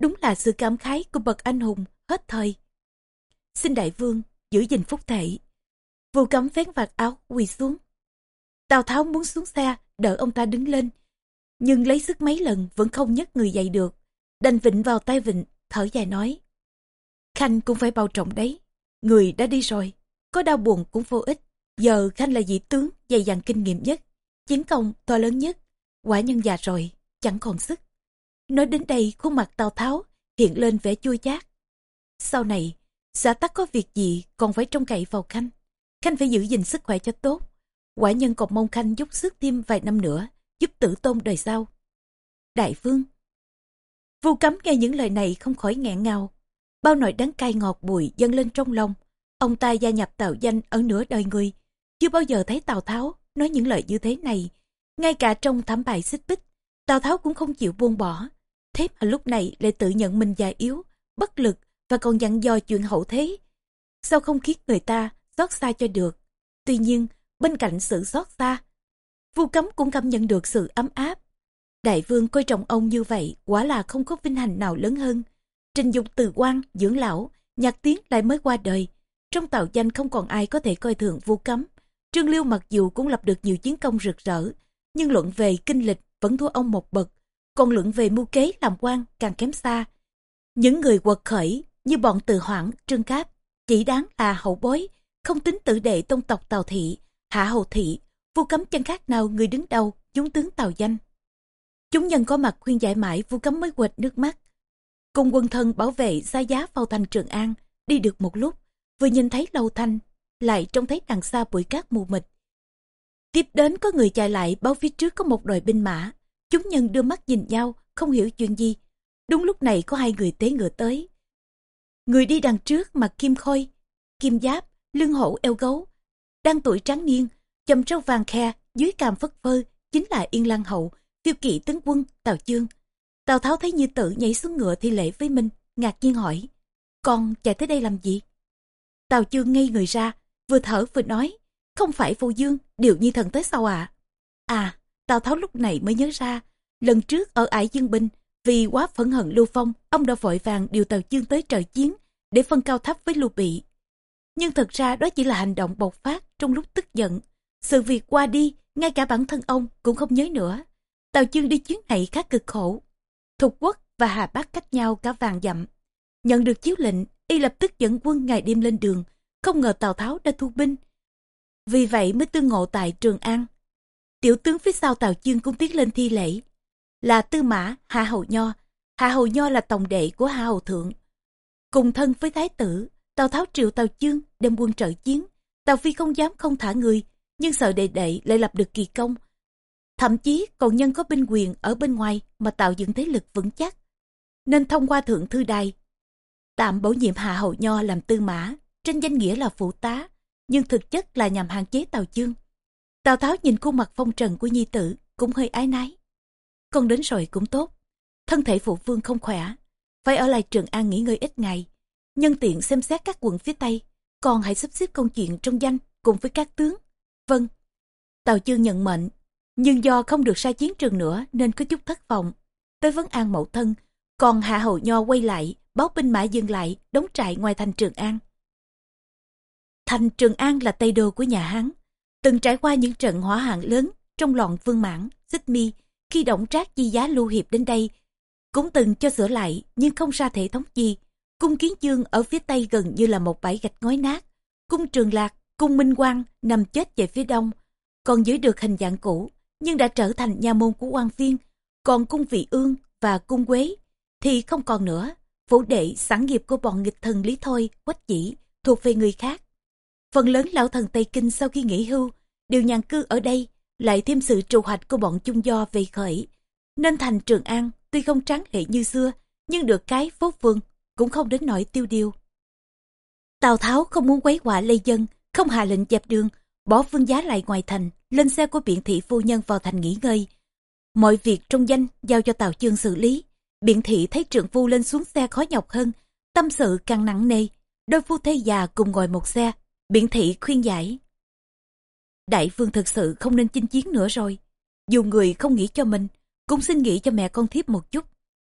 Đúng là sự cảm khái của bậc anh hùng hết thời. Xin đại vương, giữ gìn phúc thể. Vô cấm vén vạt áo quỳ xuống. Tào Tháo muốn xuống xe, đỡ ông ta đứng lên. Nhưng lấy sức mấy lần vẫn không nhấc người dậy được. Đành vịnh vào tay vịnh, thở dài nói. Khanh cũng phải bao trọng đấy. Người đã đi rồi, có đau buồn cũng vô ích. Giờ Khanh là vị tướng dày dặn kinh nghiệm nhất, chiến công to lớn nhất. Quả nhân già rồi, chẳng còn sức. Nói đến đây khuôn mặt Tào Tháo hiện lên vẻ chua chát. Sau này, xã tắc có việc gì còn phải trông cậy vào Khanh. Khanh phải giữ gìn sức khỏe cho tốt. Quả nhân còn mong Khanh giúp sức thêm vài năm nữa, giúp tử tôn đời sau. Đại vương Vu cấm nghe những lời này không khỏi nghẹn ngào. Bao nỗi đắng cay ngọt bùi dâng lên trong lòng. Ông ta gia nhập tạo danh ở nửa đời người. Chưa bao giờ thấy Tào Tháo nói những lời như thế này. Ngay cả trong thảm bại xích bích, Tào Tháo cũng không chịu buông bỏ. Thế mà lúc này lại tự nhận mình già yếu, bất lực và còn dặn dò chuyện hậu thế. Sao không khiến người ta xót xa cho được? Tuy nhiên, bên cạnh sự xót xa, Vu Cấm cũng cảm nhận được sự ấm áp. Đại vương coi trọng ông như vậy, quả là không có vinh hành nào lớn hơn. Trình dục từ quan, dưỡng lão, nhạc tiếng lại mới qua đời. Trong tạo danh không còn ai có thể coi thường Vu Cấm. Trương Liêu mặc dù cũng lập được nhiều chiến công rực rỡ, nhưng luận về kinh lịch vẫn thua ông một bậc, còn luận về mưu kế làm quan càng kém xa. Những người quật khởi như bọn từ hoảng, trương cáp, chỉ đáng là hậu bối, không tính tự đệ tôn tộc Tào Thị, Hạ Hầu Thị, vu cấm chân khác nào người đứng đầu, chúng tướng Tào Danh. Chúng nhân có mặt khuyên giải mãi vu cấm mới quệt nước mắt. Cùng quân thân bảo vệ xa giá vào thành Trường An, đi được một lúc, vừa nhìn thấy lâu thanh, lại trông thấy đằng xa bụi cát mù mịt. Tiếp đến có người chạy lại báo phía trước có một đội binh mã. Chúng nhân đưa mắt nhìn nhau, không hiểu chuyện gì. Đúng lúc này có hai người tế ngựa tới. Người đi đằng trước mặc kim khôi, kim giáp, lưng hổ eo gấu. Đang tuổi tráng niên, chầm râu vàng khe, dưới càm phất phơ, chính là Yên Lăng Hậu, tiêu kỵ tướng quân, Tào Chương. Tào Tháo thấy như tử nhảy xuống ngựa thi lễ với Minh, ngạc nhiên hỏi. Con chạy tới đây làm gì? Tào Chương ngây người ra, vừa thở vừa nói. Không phải Phù Dương, điều nhi thần tới sao à? À, Tào Tháo lúc này mới nhớ ra. Lần trước ở ải Dương Binh, vì quá phẫn hận Lưu Phong, ông đã vội vàng điều Tào Chương tới trợ chiến để phân cao thấp với Lưu Bị. Nhưng thật ra đó chỉ là hành động bộc phát trong lúc tức giận. Sự việc qua đi, ngay cả bản thân ông cũng không nhớ nữa. Tào Chương đi chuyến này khá cực khổ. Thục quốc và Hà Bắc cách nhau cả vàng dặm. Nhận được chiếu lệnh, y lập tức dẫn quân ngày đêm lên đường. Không ngờ Tào Tháo đã thu binh. Vì vậy mới tương ngộ tại Trường An. Tiểu tướng phía sau Tào Chương cũng tiến lên thi lễ. Là Tư Mã, Hạ Hầu Nho. Hạ Hầu Nho là tổng đệ của Hạ Hầu Thượng. Cùng thân với Thái tử, Tào Tháo triệu Tào Chương đem quân trợ chiến. Tào Phi không dám không thả người, nhưng sợ đệ đệ lại lập được kỳ công. Thậm chí còn nhân có binh quyền ở bên ngoài mà tạo dựng thế lực vững chắc. Nên thông qua thượng thư đài, tạm bổ nhiệm Hạ Hầu Nho làm tư mã, trên danh nghĩa là phụ tá, nhưng thực chất là nhằm hạn chế Tào Chương. Tào Tháo nhìn khuôn mặt phong trần của nhi tử cũng hơi ái nái. Con đến rồi cũng tốt, thân thể phụ vương không khỏe, phải ở lại Trường An nghỉ ngơi ít ngày. Nhân tiện xem xét các quận phía Tây, còn hãy sắp xếp công chuyện trong danh cùng với các tướng. Vâng. Tào Chương nhận mệnh, nhưng do không được sai chiến trường nữa nên có chút thất vọng. Tới vấn an mẫu thân, còn Hạ Hầu Nho quay lại, báo binh mã dừng lại, đóng trại ngoài thành Trường An. Thành Trường An là tây đô của nhà Hán, từng trải qua những trận hỏa hạn lớn trong loạn vương mãn, xích mi, khi động trác di giá lưu hiệp đến đây, cũng từng cho sửa lại nhưng không ra thể thống gì. Cung Kiến Dương ở phía tây gần như là một bãi gạch ngói nát, cung Trường Lạc, cung Minh Quang nằm chết về phía đông, còn giữ được hình dạng cũ, nhưng đã trở thành nhà môn của quan viên, còn cung Vị Ương và cung Quế thì không còn nữa. Phủ đệ sản nghiệp của bọn nghịch thần Lý Thôi, Quách Dĩ thuộc về người khác. Phần lớn lão thần Tây Kinh sau khi nghỉ hưu đều nhàn cư ở đây, lại thêm sự trù hoạch của bọn chung do về khởi. Nên thành Trường An tuy không tráng lệ như xưa, nhưng được cái phố vương cũng không đến nỗi tiêu điều. Tào Tháo không muốn quấy quả lây dân, không hạ lệnh dẹp đường, bỏ vương giá lại ngoài thành, lên xe của biện thị phu nhân vào thành nghỉ ngơi. Mọi việc trong danh giao cho Tào Chương xử lý. Biện thị thấy trượng phu lên xuống xe khó nhọc hơn, tâm sự càng nặng nề. Đôi phu thê già cùng ngồi một xe, biện thị khuyên giải. Đại vương thực sự không nên chinh chiến nữa rồi. Dù người không nghĩ cho mình, cũng xin nghĩ cho mẹ con thiếp một chút.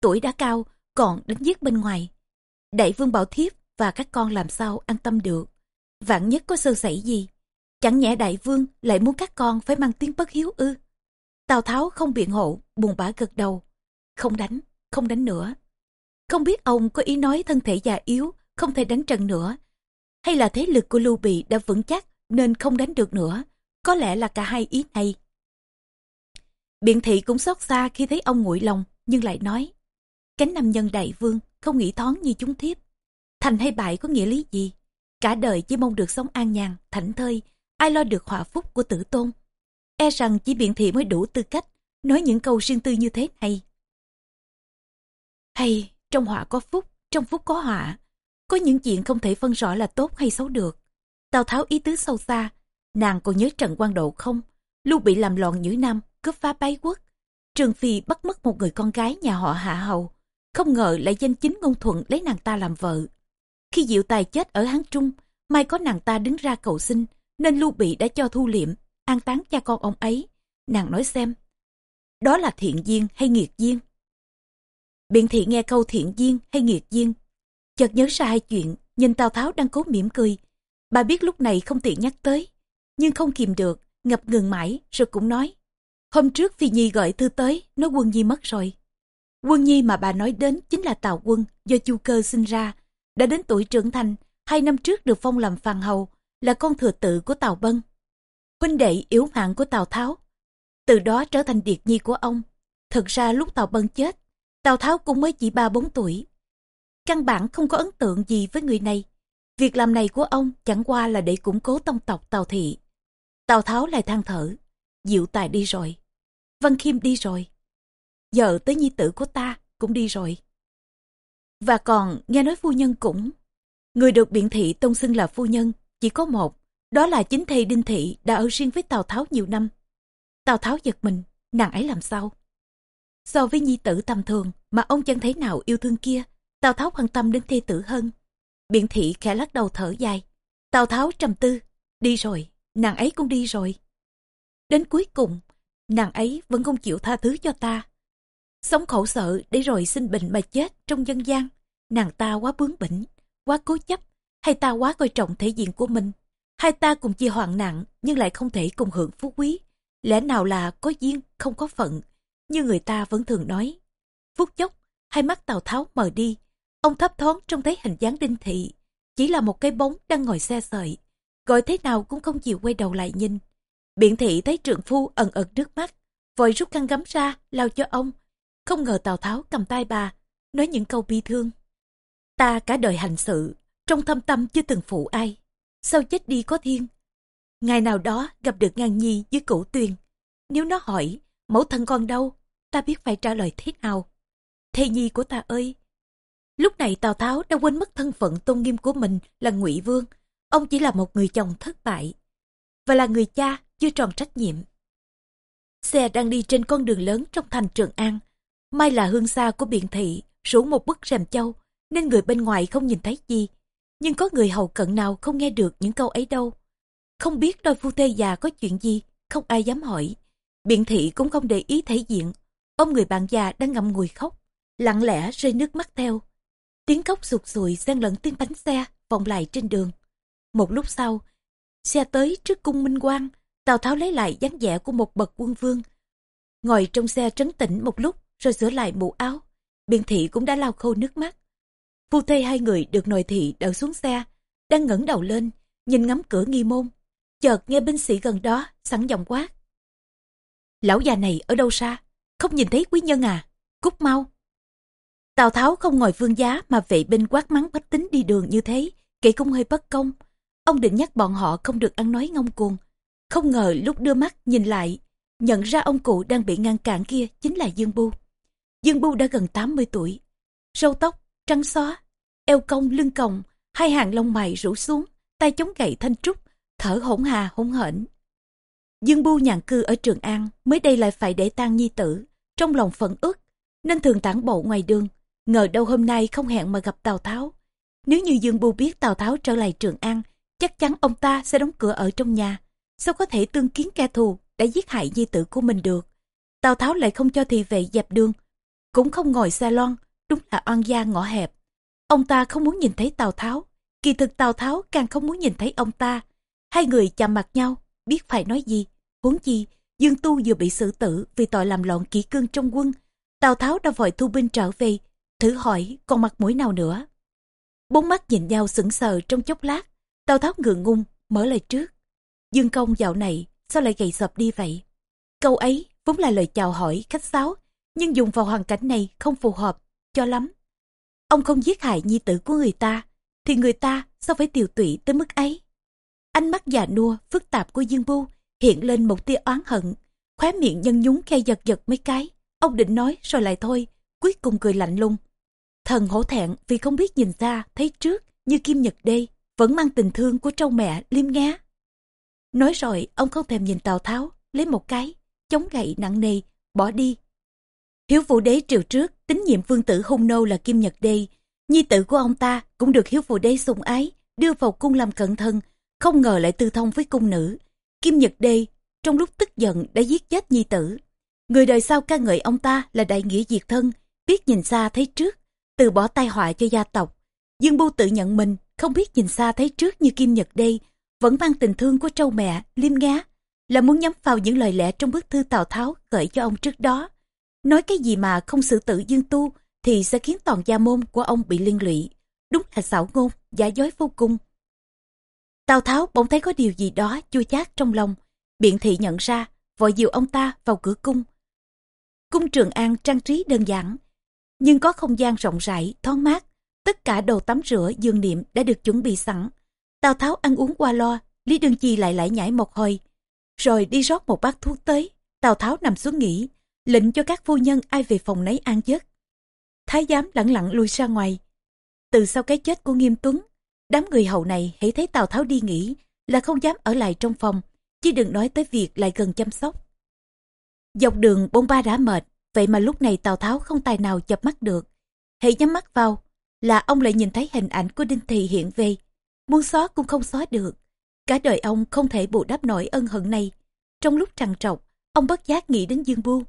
Tuổi đã cao, còn đánh giết bên ngoài. Đại vương bảo thiếp và các con làm sao an tâm được. Vạn nhất có sơ sẩy gì. Chẳng nhẽ đại vương lại muốn các con phải mang tiếng bất hiếu ư. Tào Tháo không biện hộ, buồn bã gật đầu. Không đánh, không đánh nữa. Không biết ông có ý nói thân thể già yếu, không thể đánh trận nữa. Hay là thế lực của Lưu Bị đã vững chắc nên không đánh được nữa. Có lẽ là cả hai ý này. Biện thị cũng xót xa khi thấy ông nguội lòng, nhưng lại nói. Cánh nam nhân đại vương không nghĩ thoáng như chúng thiếp. Thành hay bại có nghĩa lý gì? Cả đời chỉ mong được sống an nhàn, thảnh thơi, ai lo được hòa phúc của tử tôn. E rằng chỉ biện thị mới đủ tư cách nói những câu riêng tư như thế này. Hay, trong họa có phúc, trong phúc có họa. Có những chuyện không thể phân rõ là tốt hay xấu được. Tào Tháo ý tứ sâu xa, nàng còn nhớ trận quan độ không? Lưu bị làm loạn nhữ năm cướp phá bái quốc. Trường Phi bắt mất một người con gái nhà họ Hạ Hầu. Không ngờ lại danh chính ngôn thuận lấy nàng ta làm vợ. Khi Diệu Tài chết ở Hán Trung, may có nàng ta đứng ra cầu xin, nên Lưu Bị đã cho thu liệm, an táng cha con ông ấy. Nàng nói xem, đó là thiện duyên hay nghiệt duyên? Biện thị nghe câu thiện duyên hay nghiệt duyên, chợt nhớ ra hai chuyện, nhìn Tào Tháo đang cố mỉm cười. Bà biết lúc này không tiện nhắc tới, nhưng không kìm được, ngập ngừng mãi rồi cũng nói. Hôm trước Phi Nhi gọi thư tới, nói quân Nhi mất rồi. Quân Nhi mà bà nói đến chính là Tào Quân, do Chu Cơ sinh ra, đã đến tuổi trưởng thành, hai năm trước được phong làm phàn hầu, là con thừa tự của Tào Bân. Huynh đệ yếu mạng của Tào Tháo, từ đó trở thành điệt nhi của ông. Thực ra lúc Tào Bân chết, Tào Tháo cũng mới chỉ ba bốn tuổi. Căn bản không có ấn tượng gì với người này. Việc làm này của ông chẳng qua là để củng cố tông tộc Tào Thị. Tào Tháo lại than thở, Diệu Tài đi rồi, Văn Khiêm đi rồi, giờ tới nhi tử của ta cũng đi rồi. Và còn nghe nói phu nhân cũng, người được biện thị tôn xưng là phu nhân, chỉ có một, đó là chính thầy Đinh Thị đã ở riêng với Tào Tháo nhiều năm. Tào Tháo giật mình, nàng ấy làm sao? So với nhi tử tầm thường mà ông chẳng thấy nào yêu thương kia, Tào Tháo quan tâm đến thê tử hơn. Biện thị khẽ lắc đầu thở dài. Tào Tháo trầm tư, đi rồi, nàng ấy cũng đi rồi. Đến cuối cùng, nàng ấy vẫn không chịu tha thứ cho ta. Sống khổ sở để rồi sinh bệnh mà chết trong dân gian. Nàng ta quá bướng bỉnh, quá cố chấp, hay ta quá coi trọng thể diện của mình. Hai ta cùng chia hoạn nặng nhưng lại không thể cùng hưởng phú quý. Lẽ nào là có duyên, không có phận, như người ta vẫn thường nói. Phút chốc, hai mắt Tào Tháo mờ đi. Ông thấp thoáng trông thấy hình dáng đinh thị. Chỉ là một cái bóng đang ngồi xe sợi. Gọi thế nào cũng không chịu quay đầu lại nhìn. Biện thị thấy trượng phu ẩn ẩn nước mắt. Vội rút khăn gấm ra, lau cho ông. Không ngờ Tào Tháo cầm tay bà, nói những câu bi thương. Ta cả đời hành sự, trong thâm tâm chưa từng phụ ai. Sao chết đi có thiên? Ngày nào đó gặp được ngang nhi với cửu tuyền. Nếu nó hỏi, mẫu thân con đâu? Ta biết phải trả lời thế nào? Thê nhi của ta ơi! Lúc này Tào Tháo đã quên mất thân phận tôn nghiêm của mình là ngụy Vương. Ông chỉ là một người chồng thất bại. Và là người cha chưa tròn trách nhiệm. Xe đang đi trên con đường lớn trong thành Trường An. May là hương xa của biện thị, rủ một bức rèm châu, nên người bên ngoài không nhìn thấy gì. Nhưng có người hầu cận nào không nghe được những câu ấy đâu. Không biết đôi phu thê già có chuyện gì, không ai dám hỏi. Biện thị cũng không để ý thể diện. Ông người bạn già đang ngậm ngùi khóc, lặng lẽ rơi nước mắt theo. Tiếng khóc sụt sùi xen lẫn tiếng bánh xe vòng lại trên đường. Một lúc sau, xe tới trước cung Minh Quang, Tào Tháo lấy lại dáng vẻ của một bậc quân vương. Ngồi trong xe trấn tĩnh một lúc rồi sửa lại mũ áo. Biên thị cũng đã lau khô nước mắt. Phu thê hai người được nội thị đỡ xuống xe, đang ngẩng đầu lên, nhìn ngắm cửa nghi môn. Chợt nghe binh sĩ gần đó, sẵn giọng quát. Lão già này ở đâu xa? Không nhìn thấy quý nhân à? Cút mau. Tào Tháo không ngồi vương giá mà vệ binh quát mắng bách tính đi đường như thế, kể cũng hơi bất công. Ông định nhắc bọn họ không được ăn nói ngông cuồng. Không ngờ lúc đưa mắt nhìn lại, nhận ra ông cụ đang bị ngăn cản kia chính là Dương Bu. Dương Bưu đã gần 80 tuổi. Râu tóc, trắng xóa, eo cong lưng còng, hai hàng lông mày rủ xuống, tay chống gậy thanh trúc, thở hỗn hà hỗn hển. Dương Bưu nhàn cư ở Trường An, mới đây lại phải để tang nhi tử, trong lòng phẫn ức, nên thường tản bộ ngoài đường, ngờ đâu hôm nay không hẹn mà gặp Tào Tháo. Nếu như Dương Bưu biết Tào Tháo trở lại Trường An, chắc chắn ông ta sẽ đóng cửa ở trong nhà. Sao có thể tương kiến kẻ thù đã giết hại nhi tử của mình được? Tào Tháo lại không cho thị vệ dẹp đường, cũng không ngồi xe lon, đúng là oan gia ngõ hẹp. Ông ta không muốn nhìn thấy Tào Tháo, kỳ thực Tào Tháo càng không muốn nhìn thấy ông ta. Hai người chạm mặt nhau, biết phải nói gì. Huống chi, Dương Tu vừa bị xử tử vì tội làm loạn kỷ cương trong quân. Tào Tháo đã vội thu binh trở về, thử hỏi còn mặt mũi nào nữa. Bốn mắt nhìn nhau sững sờ trong chốc lát, Tào Tháo ngượng ngung, mở lời trước. Dương công dạo này, sao lại gầy sập đi vậy? Câu ấy vốn là lời chào hỏi khách sáo, nhưng dùng vào hoàn cảnh này không phù hợp, cho lắm. Ông không giết hại nhi tử của người ta, thì người ta sao phải tiều tụy tới mức ấy? Ánh mắt già nua, phức tạp của Dương Bu hiện lên một tia oán hận, khóe miệng nhân nhúng khe giật giật mấy cái. Ông định nói rồi lại thôi, cuối cùng cười lạnh lùng. Thần hổ thẹn vì không biết nhìn ra, thấy trước, như Kim Nhật đây, vẫn mang tình thương của trâu mẹ liêm ngá. Nói rồi, ông không thèm nhìn Tào Tháo, lấy một cái, chống gậy nặng nề, bỏ đi. Hiếu phụ đế triều trước, tín nhiệm vương tử hung nô là Kim Nhật Đê. Nhi tử của ông ta cũng được hiếu phụ đế sủng ái, đưa vào cung làm cận thân, không ngờ lại tư thông với cung nữ. Kim Nhật Đê, trong lúc tức giận đã giết chết nhi tử. Người đời sau ca ngợi ông ta là đại nghĩa diệt thân, biết nhìn xa thấy trước, từ bỏ tai họa cho gia tộc. Dương bưu tự nhận mình không biết nhìn xa thấy trước như Kim Nhật Đê, vẫn mang tình thương của trâu mẹ, liêm ngá. là muốn nhắm vào những lời lẽ trong bức thư Tào Tháo gửi cho ông trước đó. Nói cái gì mà không xử tử Dương Tu thì sẽ khiến toàn gia môn của ông bị liên lụy. Đúng là xảo ngôn, giả dối vô cùng. Tào Tháo bỗng thấy có điều gì đó chua chát trong lòng. Biện thị nhận ra, vội dìu ông ta vào cửa cung. Cung Trường An trang trí đơn giản, nhưng có không gian rộng rãi, thoáng mát. Tất cả đồ tắm rửa, dương niệm đã được chuẩn bị sẵn. Tào Tháo ăn uống qua lo, Lý Đương Chi lại lại nhảy một hồi. Rồi đi rót một bát thuốc tới, Tào Tháo nằm xuống nghỉ, lệnh cho các phu nhân ai về phòng nấy an giấc. Thái giám lẳng lặng lui ra ngoài. Từ sau cái chết của Nghiêm Tuấn, đám người hầu này hãy thấy Tào Tháo đi nghỉ là không dám ở lại trong phòng, chứ đừng nói tới việc lại gần chăm sóc. Dọc đường bôn ba đã mệt, vậy mà lúc này Tào Tháo không tài nào chập mắt được. Hãy nhắm mắt vào, là ông lại nhìn thấy hình ảnh của Đinh Thị hiện về. Muốn xóa cũng không xóa được. Cả đời ông không thể bù đắp nổi ân hận này. Trong lúc trằn trọc, ông bất giác nghĩ đến Dương Bu.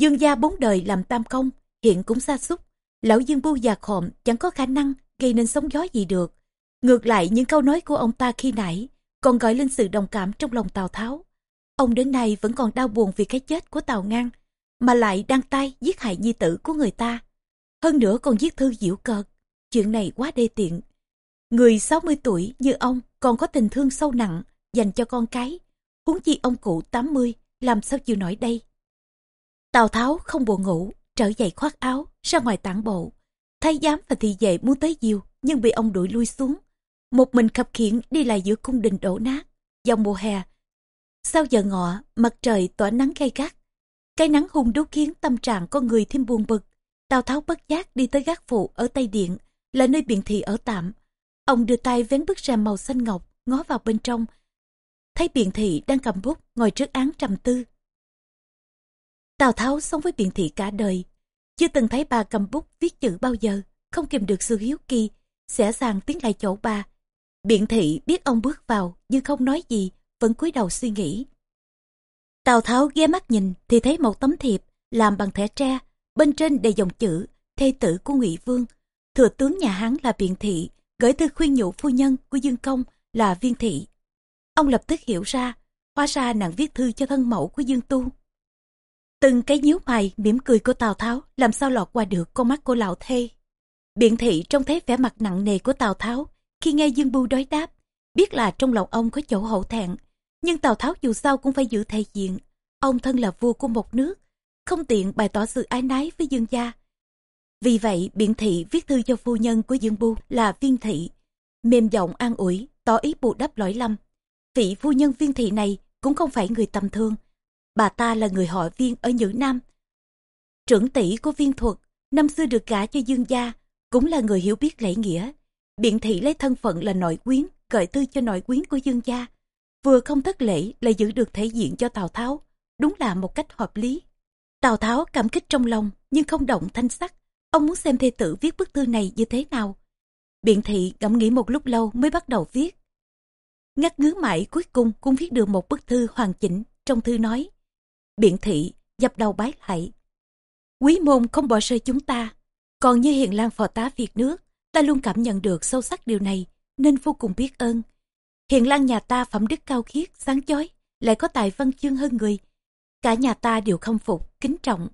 Dương gia bốn đời làm tam công, hiện cũng xa xúc. Lão Dương Bu già khòm chẳng có khả năng gây nên sóng gió gì được. Ngược lại những câu nói của ông ta khi nãy còn gọi lên sự đồng cảm trong lòng Tào Tháo. Ông đến nay vẫn còn đau buồn vì cái chết của Tào Ngang, mà lại đang tay giết hại nhi tử của người ta. Hơn nữa còn giết thư diễu cợt. Chuyện này quá đê tiện. Người 60 tuổi như ông còn có tình thương sâu nặng dành cho con cái. Huống chi ông cụ 80 làm sao chịu nổi đây. Tào Tháo không buồn ngủ, trở dậy khoác áo, ra ngoài tản bộ. Thái giám và thị vệ muốn tới diều nhưng bị ông đuổi lui xuống. Một mình khập khiển đi lại giữa cung đình đổ nát. Vào mùa hè, sau giờ ngọ, mặt trời tỏa nắng gay gắt. Cái nắng hung đốt khiến tâm trạng con người thêm buồn bực. Tào Tháo bất giác đi tới gác phụ ở Tây Điện, là nơi biện thị ở tạm. Ông đưa tay vén bức rèm màu xanh ngọc, ngó vào bên trong. Thấy biện thị đang cầm bút, ngồi trước án trầm tư. Tào Tháo sống với biện thị cả đời. Chưa từng thấy bà cầm bút viết chữ bao giờ, không kìm được sự hiếu kỳ, sẽ sàng tiến lại chỗ bà. Biện thị biết ông bước vào, nhưng không nói gì, vẫn cúi đầu suy nghĩ. Tào Tháo ghé mắt nhìn thì thấy một tấm thiệp làm bằng thẻ tre, bên trên đầy dòng chữ thê tử của ngụy Vương. Thừa tướng nhà Hán là Biện Thị, gửi thư khuyên nhủ phu nhân của Dương Công là Viên Thị. Ông lập tức hiểu ra, hóa ra nàng viết thư cho thân mẫu của Dương Tu. Từng cái nhíu mày mỉm cười của Tào Tháo làm sao lọt qua được con mắt của lão thê. Biện Thị trông thấy vẻ mặt nặng nề của Tào Tháo khi nghe Dương Bưu đối đáp, biết là trong lòng ông có chỗ hậu thẹn. Nhưng Tào Tháo dù sao cũng phải giữ thể diện. Ông thân là vua của một nước, không tiện bày tỏ sự ái nái với Dương gia. Vì vậy, biện thị viết thư cho phu nhân của Dương Bưu là Viên Thị, mềm giọng an ủi, tỏ ý bù đắp lỗi lầm. Vị phu nhân Viên Thị này cũng không phải người tầm thường. Bà ta là người họ Viên ở Nhữ Nam. Trưởng tỷ của Viên Thuật, năm xưa được gả cho Dương gia, cũng là người hiểu biết lễ nghĩa. Biện thị lấy thân phận là nội quyến, gợi tư cho nội quyến của Dương gia. Vừa không thất lễ lại giữ được thể diện cho Tào Tháo, đúng là một cách hợp lý. Tào Tháo cảm kích trong lòng nhưng không động thanh sắc. Ông muốn xem thê tử viết bức thư này như thế nào. Biện thị ngẫm nghĩ một lúc lâu mới bắt đầu viết. Ngắt ngứ mãi cuối cùng cũng viết được một bức thư hoàn chỉnh. Trong thư nói, biện thị dập đầu bái lại. Quý môn không bỏ rơi chúng ta. Còn như hiện lang phò tá Việt nước, ta luôn cảm nhận được sâu sắc điều này, nên vô cùng biết ơn. Hiện lang nhà ta phẩm đức cao khiết, sáng chói, lại có tài văn chương hơn người. Cả nhà ta đều khâm phục, kính trọng.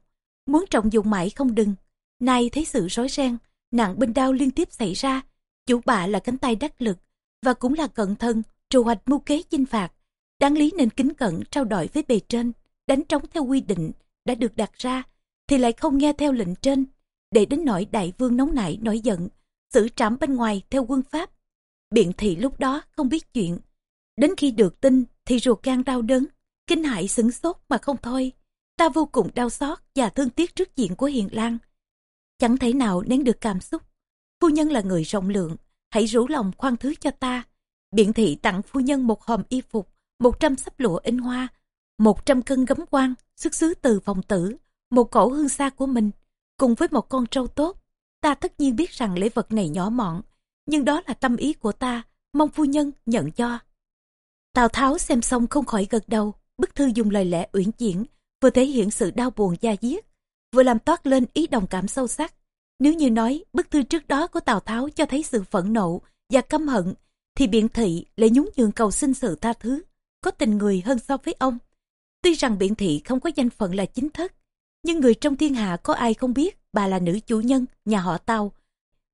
Muốn trọng dụng mãi không đừng. Nay thấy sự rối ren, nặng binh đao liên tiếp xảy ra. Chủ bạ là cánh tay đắc lực, và cũng là cận thân, trù hoạch mưu kế chinh phạt. Đáng lý nên kính cẩn trao đổi với bề trên, đánh trống theo quy định đã được đặt ra, thì lại không nghe theo lệnh trên, để đến nỗi đại vương nóng nảy nổi giận, xử trảm bên ngoài theo quân pháp. Biện thị lúc đó không biết chuyện. Đến khi được tin thì ruột gan đau đớn, kinh hại sửng sốt mà không thôi. Ta vô cùng đau xót và thương tiếc trước diện của Hiền Lan. Chẳng thể nào nén được cảm xúc. Phu nhân là người rộng lượng, hãy rủ lòng khoan thứ cho ta. Biện thị tặng phu nhân một hòm y phục, một trăm sắp lụa in hoa, một trăm cân gấm quan, xuất xứ từ phòng tử, một cổ hương xa của mình, cùng với một con trâu tốt. Ta tất nhiên biết rằng lễ vật này nhỏ mọn, nhưng đó là tâm ý của ta, mong phu nhân nhận cho. Tào Tháo xem xong không khỏi gật đầu, bức thư dùng lời lẽ uyển chuyển, vừa thể hiện sự đau buồn da diết, vừa làm toát lên ý đồng cảm sâu sắc. Nếu như nói bức thư trước đó của Tào Tháo cho thấy sự phẫn nộ và căm hận, thì biện thị lại nhún nhường cầu xin sự tha thứ, có tình người hơn so với ông. Tuy rằng biện thị không có danh phận là chính thất, nhưng người trong thiên hạ có ai không biết bà là nữ chủ nhân nhà họ tao.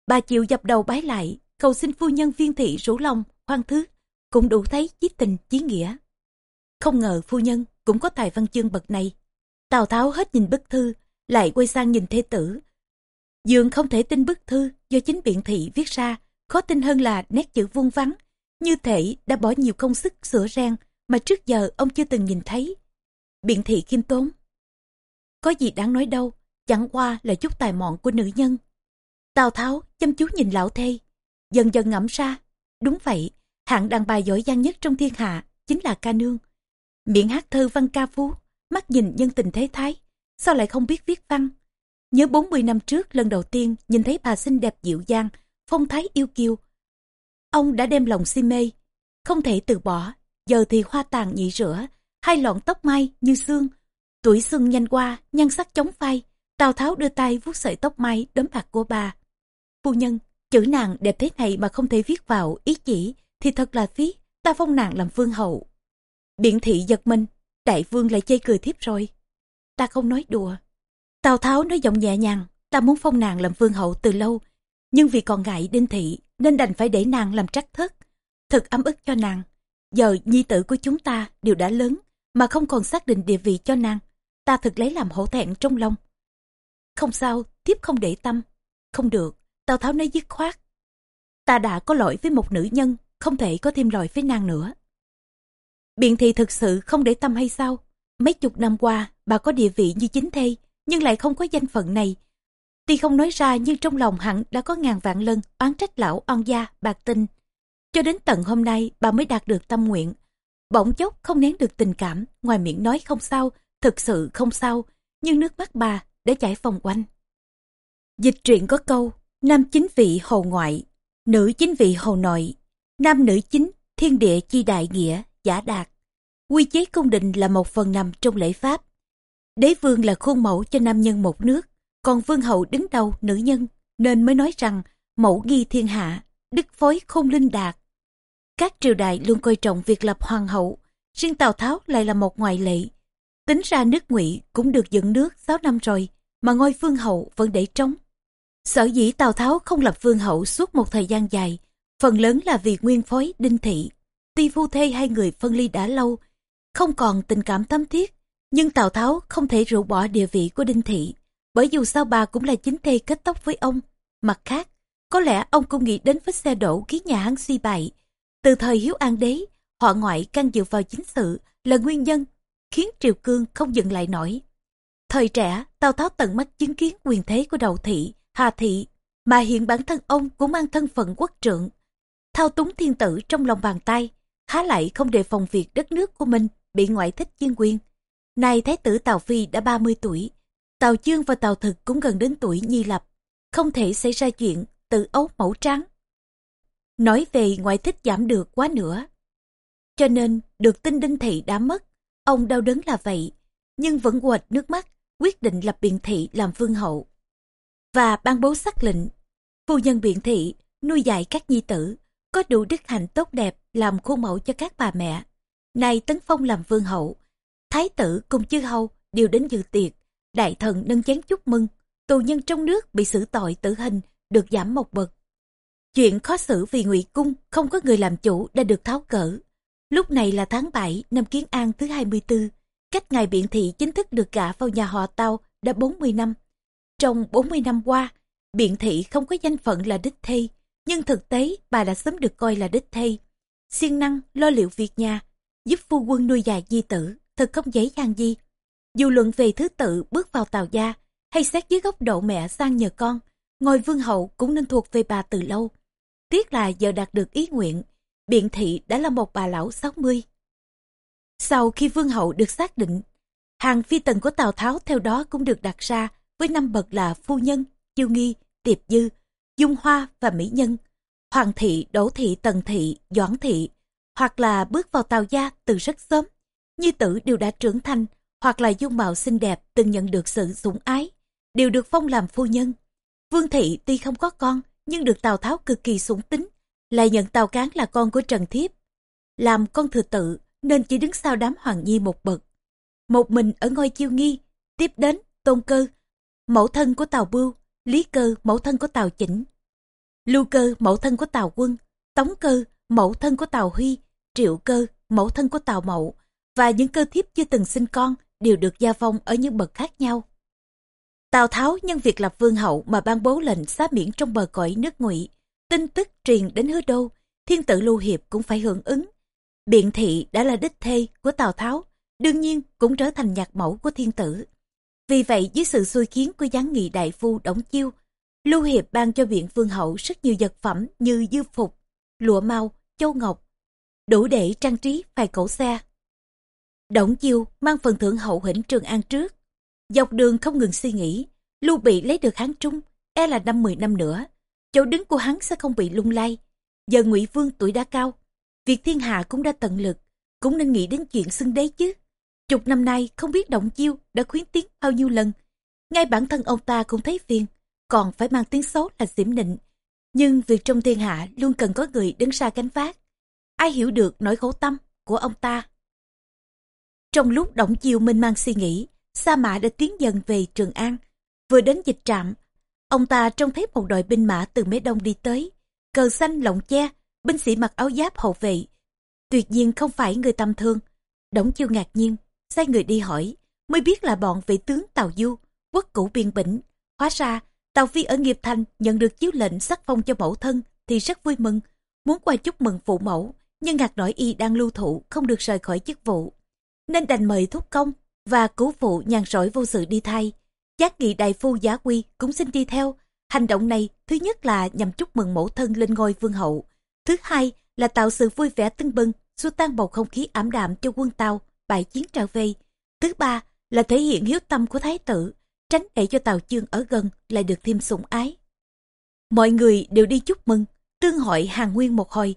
Bà chịu dập đầu bái lại, cầu xin phu nhân viên thị rủ lòng, khoan thứ, cũng đủ thấy chí tình chí nghĩa. Không ngờ phu nhân cũng có tài văn chương bậc này. Tào Tháo hết nhìn bức thư, lại quay sang nhìn thê tử. Dường không thể tin bức thư do chính biện thị viết ra, khó tin hơn là nét chữ vuông vắn, như thể đã bỏ nhiều công sức sửa rang mà trước giờ ông chưa từng nhìn thấy. Biện thị khiêm tốn. Có gì đáng nói đâu, chẳng qua là chút tài mọn của nữ nhân. Tào Tháo chăm chú nhìn lão thê, dần dần ngẫm ra. Đúng vậy, hạng đàn bà giỏi giang nhất trong thiên hạ chính là ca nương. Miệng hát thơ văn ca phú, mắt nhìn nhân tình thế thái, sao lại không biết viết văn. Nhớ 40 năm trước lần đầu tiên nhìn thấy bà xinh đẹp dịu dàng, phong thái yêu kiều. Ông đã đem lòng si mê, không thể từ bỏ, giờ thì hoa tàn nhị rửa, hai lọn tóc mai như xương. Tuổi xuân nhanh qua, nhan sắc chống phai, Tào Tháo đưa tay vuốt sợi tóc mai đấm bạc của bà. Phu nhân, chữ nàng đẹp thế này mà không thể viết vào ý chỉ thì thật là phí, ta phong nàng làm vương hậu. Biện thị giật mình, đại vương lại chê cười thiếp rồi. Ta không nói đùa. Tào Tháo nói giọng nhẹ nhàng, ta muốn phong nàng làm vương hậu từ lâu, nhưng vì còn ngại đinh thị nên đành phải để nàng làm trắc thất. Thật ấm ức cho nàng. Giờ nhi tử của chúng ta đều đã lớn mà không còn xác định địa vị cho nàng. Ta thực lấy làm hổ thẹn trong lòng. Không sao, tiếp không để tâm. Không được, Tào Tháo nói dứt khoát. Ta đã có lỗi với một nữ nhân, không thể có thêm lỗi với nàng nữa. Biện thị thực sự không để tâm hay sao? Mấy chục năm qua, bà có địa vị như chính thê, nhưng lại không có danh phận này. Tuy không nói ra nhưng trong lòng hẳn đã có ngàn vạn lần oán trách lão oan gia, bạc tinh. Cho đến tận hôm nay bà mới đạt được tâm nguyện. Bỗng chốc không nén được tình cảm, ngoài miệng nói không sao, thực sự không sao, nhưng nước mắt bà đã chảy vòng quanh. Dịch truyện có câu, nam chính vị hầu ngoại, nữ chính vị hầu nội, nam nữ chính, thiên địa chi đại nghĩa, giả đạt. Quy chế cung đình là một phần nằm trong lễ pháp. Đế vương là khuôn mẫu cho nam nhân một nước, còn vương hậu đứng đầu nữ nhân, nên mới nói rằng mẫu nghi thiên hạ, đức phối không linh đạt. Các triều đại luôn coi trọng việc lập hoàng hậu, riêng Tào Tháo lại là một ngoại lệ. Tính ra nước ngụy cũng được dựng nước 6 năm rồi, mà ngôi vương hậu vẫn để trống. Sở dĩ Tào Tháo không lập vương hậu suốt một thời gian dài, phần lớn là vì nguyên phối đinh thị. Tuy phu thê hai người phân ly đã lâu, không còn tình cảm thắm thiết, nhưng Tào Tháo không thể rũ bỏ địa vị của đinh thị, bởi dù sao bà cũng là chính thê kết tóc với ông. Mặt khác, có lẽ ông cũng nghĩ đến vết xe đổ khiến nhà hắn suy bại. Từ thời Hiếu An Đế, họ ngoại can dự vào chính sự là nguyên nhân khiến triều cương không dừng lại nổi. Thời trẻ, Tào Tháo tận mắt chứng kiến quyền thế của đầu thị, Hà thị, mà hiện bản thân ông cũng mang thân phận quốc trượng. Thao túng thiên tử trong lòng bàn tay, há lại không đề phòng việc đất nước của mình bị ngoại thích chuyên quyền. Nay Thái tử Tào Phi đã 30 tuổi, Tào Chương và Tào Thực cũng gần đến tuổi nhi lập, không thể xảy ra chuyện tự ấu mẫu trắng. Nói về ngoại thích giảm được quá nữa. Cho nên, được tin Đinh Thị đã mất, ông đau đớn là vậy, nhưng vẫn quệt nước mắt, quyết định lập biện thị làm vương hậu. Và ban bố sắc lệnh, phu nhân biện thị nuôi dạy các nhi tử, có đủ đức hạnh tốt đẹp làm khuôn mẫu cho các bà mẹ. Nay tấn phong làm vương hậu, thái tử cùng chư hầu đều đến dự tiệc, đại thần nâng chén chúc mừng, tù nhân trong nước bị xử tội tử hình được giảm một bậc. Chuyện khó xử vì ngụy cung không có người làm chủ đã được tháo cỡ. Lúc này là tháng 7 năm Kiến An thứ 24, cách ngày biện thị chính thức được gả vào nhà họ Tao đã 40 năm. Trong 40 năm qua, biện thị không có danh phận là đích thê, nhưng thực tế bà đã sớm được coi là đích thê. siêng năng lo liệu việc nhà, giúp phu quân nuôi dạy di tử, thật không dễ dàng gì. Dù luận về thứ tự bước vào tàu gia, hay xét dưới góc độ mẹ sang nhờ con, ngôi vương hậu cũng nên thuộc về bà từ lâu. Tiếc là giờ đạt được ý nguyện, biện thị đã là một bà lão 60. Sau khi vương hậu được xác định, hàng phi tần của Tào Tháo theo đó cũng được đặt ra với năm bậc là phu nhân, chiêu nghi, tiệp dư, dung hoa và mỹ nhân, hoàng thị, đỗ thị, tần thị, doãn thị, hoặc là bước vào tào gia từ rất sớm, như tử đều đã trưởng thành, hoặc là dung mạo xinh đẹp từng nhận được sự sủng ái, đều được phong làm phu nhân. Vương thị tuy không có con, nhưng được Tào Tháo cực kỳ sủng tính, lại nhận Tào Cán là con của Trần Thiếp. Làm con thừa tự, nên chỉ đứng sau đám hoàng nhi một bậc. Một mình ở ngôi chiêu nghi, tiếp đến tôn cơ, mẫu thân của Tào Bưu, Lý Cơ, mẫu thân của Tào Chỉnh, Lưu Cơ, mẫu thân của Tào Quân, Tống Cơ, mẫu thân của Tào Huy, Triệu Cơ, mẫu thân của Tào Mậu, và những cơ thiếp chưa từng sinh con đều được gia phong ở những bậc khác nhau. Tào Tháo nhân việc lập vương hậu mà ban bố lệnh xá miễn trong bờ cõi nước ngụy, tin tức truyền đến hứa đô, thiên tử Lưu Hiệp cũng phải hưởng ứng. Biện thị đã là đích thê của Tào Tháo, đương nhiên cũng trở thành nhạc mẫu của thiên tử. Vì vậy dưới sự xui khiến của giáng nghị đại phu Đổng Chiêu, Lưu Hiệp ban cho Biện vương hậu rất nhiều vật phẩm như dư phục, lụa mau, châu ngọc, đủ để trang trí vài cổ xe. Đổng Chiêu mang phần thưởng hậu hĩnh Trường An trước. Dọc đường không ngừng suy nghĩ, Lưu Bị lấy được Hán Trung, e là năm mười năm nữa. Chỗ đứng của hắn sẽ không bị lung lay. Giờ Ngụy Vương tuổi đã cao, việc thiên hạ cũng đã tận lực, cũng nên nghĩ đến chuyện xưng đế chứ. Chục năm nay không biết Động Chiêu đã khuyến tiếng bao nhiêu lần. Ngay bản thân ông ta cũng thấy phiền, còn phải mang tiếng xấu là xỉm nịnh. Nhưng việc trong thiên hạ luôn cần có người đứng xa cánh phát, Ai hiểu được nỗi khổ tâm của ông ta. Trong lúc Động Chiêu minh mang suy nghĩ, Sa Mã đã tiến dần về Trường An. Vừa đến dịch trạm, ông ta trông thấy một đội binh mã từ mấy đông đi tới. Cờ xanh lộng che, binh sĩ mặc áo giáp hậu vệ. Tuyệt nhiên không phải người tầm thương. Đổng Chiêu ngạc nhiên, sai người đi hỏi, mới biết là bọn vị tướng Tàu Du, quốc cũ biên bỉnh. Hóa ra, Tàu Phi ở Nghiệp Thành nhận được chiếu lệnh sắc phong cho mẫu thân thì rất vui mừng, muốn qua chúc mừng phụ mẫu, nhưng ngạc nổi y đang lưu thụ không được rời khỏi chức vụ. Nên đành mời thúc công và cứu phụ nhàn rỗi vô sự đi thay. Giác nghị đại phu giá quy cũng xin đi theo. Hành động này thứ nhất là nhằm chúc mừng mẫu thân lên ngôi vương hậu. Thứ hai là tạo sự vui vẻ tưng bừng, xua tan bầu không khí ảm đạm cho quân Tàu bại chiến trở về. Thứ ba là thể hiện hiếu tâm của thái tử, tránh để cho Tàu Chương ở gần lại được thêm sủng ái. Mọi người đều đi chúc mừng, tương hội hàng nguyên một hồi,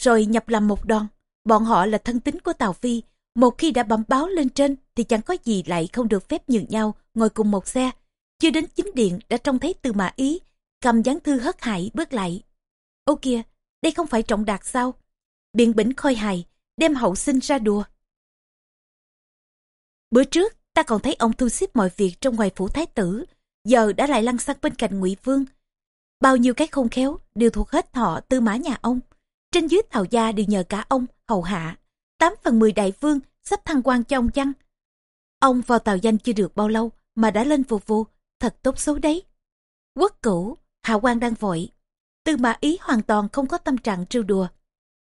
rồi nhập làm một đoàn. Bọn họ là thân tín của Tàu Phi, một khi đã bẩm báo lên trên thì chẳng có gì lại không được phép nhường nhau ngồi cùng một xe. Chưa đến chính điện đã trông thấy từ mã ý, cầm gián thư hất hải bước lại. Ô kìa, đây không phải trọng đạt sao? Biện bỉnh khôi hài, đem hậu sinh ra đùa. Bữa trước, ta còn thấy ông thu xếp mọi việc trong ngoài phủ thái tử, giờ đã lại lăn xăng bên cạnh ngụy Vương. Bao nhiêu cái khôn khéo đều thuộc hết họ tư mã nhà ông. Trên dưới tàu gia đều nhờ cả ông, hầu hạ. tám phần mười đại vương sắp thăng quan cho ông chăng? Ông vào tàu danh chưa được bao lâu mà đã lên phục vụ, thật tốt xấu đấy. Quốc cửu, hạ quan đang vội. Tư mã ý hoàn toàn không có tâm trạng trêu đùa.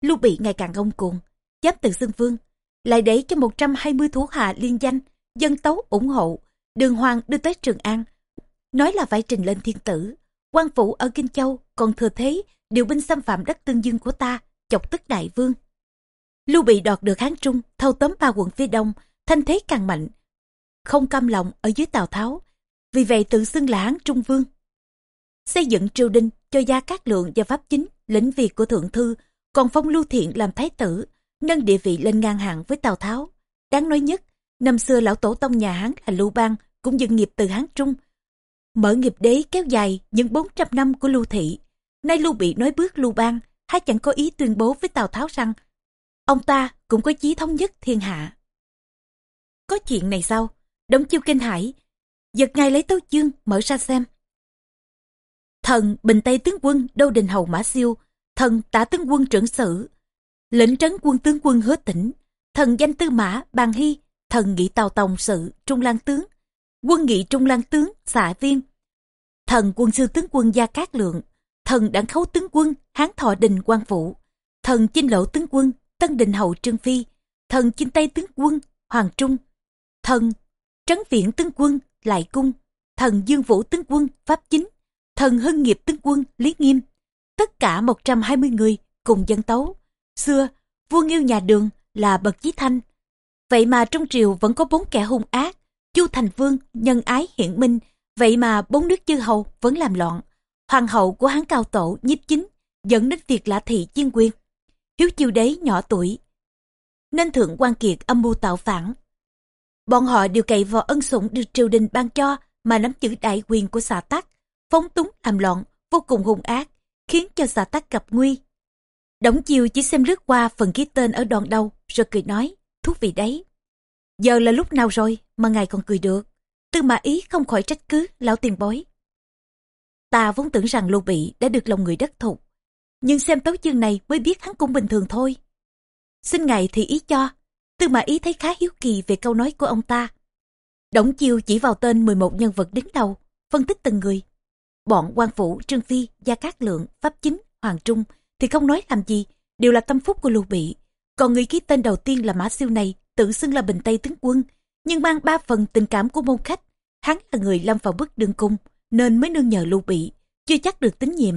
Lưu bị ngày càng ngông cuồng, dám từ xưng vương, lại để cho 120 thủ hạ liên danh, dân tấu ủng hộ, đường hoàng đưa tới Trường An. Nói là phải trình lên thiên tử, quan phủ ở Kinh Châu còn thừa thế điều binh xâm phạm đất tương dương của ta, chọc tức đại vương. Lưu bị đoạt được Hán Trung, thâu tóm ba quận phía đông, thanh thế càng mạnh. Không cam lòng ở dưới Tào Tháo, vì vậy tự xưng là Hán Trung Vương. Xây dựng triều đình cho gia cát lượng và pháp chính, lĩnh việc của thượng thư, còn phong lưu thiện làm thái tử, nâng địa vị lên ngang hàng với Tào Tháo. Đáng nói nhất, năm xưa lão tổ tông nhà Hán là Lưu Bang cũng dựng nghiệp từ Hán Trung. Mở nghiệp đế kéo dài những 400 năm của Lưu Thị. Nay Lưu Bị nói bước Lưu Bang, hay chẳng có ý tuyên bố với Tào Tháo rằng ông ta cũng có chí thống nhất thiên hạ. Có chuyện này sao? Đống chiêu kinh hải, giật ngay lấy tấu chương mở ra xem. Thần Bình Tây tướng quân Đô Đình Hầu Mã Siêu, thần Tả tướng quân trưởng sử, lĩnh trấn quân tướng quân hứa tỉnh, thần danh tư mã Bàn Hy, thần nghị tàu tòng sự Trung lang tướng, quân nghị Trung lang tướng xạ viên, thần quân sư tướng quân Gia Cát Lượng, thần đảng khấu tướng quân Hán Thọ Đình quan Vũ, thần chinh lộ tướng quân Tân Đình Hậu Trương Phi, thần chinh Tây tướng quân Hoàng Trung, thần trấn viện tướng quân Lại Cung, thần Dương Vũ tướng quân Pháp Chính, thần hưng nghiệp tướng quân Lý Nghiêm. Tất cả 120 người cùng dân tấu. Xưa, vua nghiêu nhà đường là bậc chí thanh. Vậy mà trong triều vẫn có bốn kẻ hung ác. Chu Thành Vương, nhân ái hiển minh. Vậy mà bốn nước chư hầu vẫn làm loạn. Hoàng hậu của hán cao tổ nhiếp chính dẫn đến việc lã thị chiên quyền. Hiếu chiêu đế nhỏ tuổi. Nên thượng quan kiệt âm mưu tạo phản. Bọn họ đều cậy vào ân sủng được triều đình ban cho mà nắm giữ đại quyền của xà tắc phóng túng làm loạn vô cùng hung ác khiến cho xà tắc gặp nguy Đổng chiêu chỉ xem lướt qua phần ký tên ở đoạn đầu, rồi cười nói, thú vị đấy. Giờ là lúc nào rồi mà ngài còn cười được. Tư mã ý không khỏi trách cứ lão tiền bối. Ta vốn tưởng rằng Lưu Bị đã được lòng người đất thục. Nhưng xem tấu chương này mới biết hắn cũng bình thường thôi. Xin ngài thì ý cho. Tư mã ý thấy khá hiếu kỳ về câu nói của ông ta. Đổng chiêu chỉ vào tên 11 nhân vật đứng đầu, phân tích từng người. Bọn quan phủ, Trương Phi, Gia Cát Lượng, Pháp Chính, Hoàng Trung thì không nói làm gì, đều là tâm phúc của Lưu Bị. Còn người ký tên đầu tiên là Mã Siêu này, tự xưng là Bình Tây tướng quân, nhưng mang ba phần tình cảm của môn khách. Hắn là người lâm vào bức đường cung, nên mới nương nhờ Lưu Bị, chưa chắc được tín nhiệm.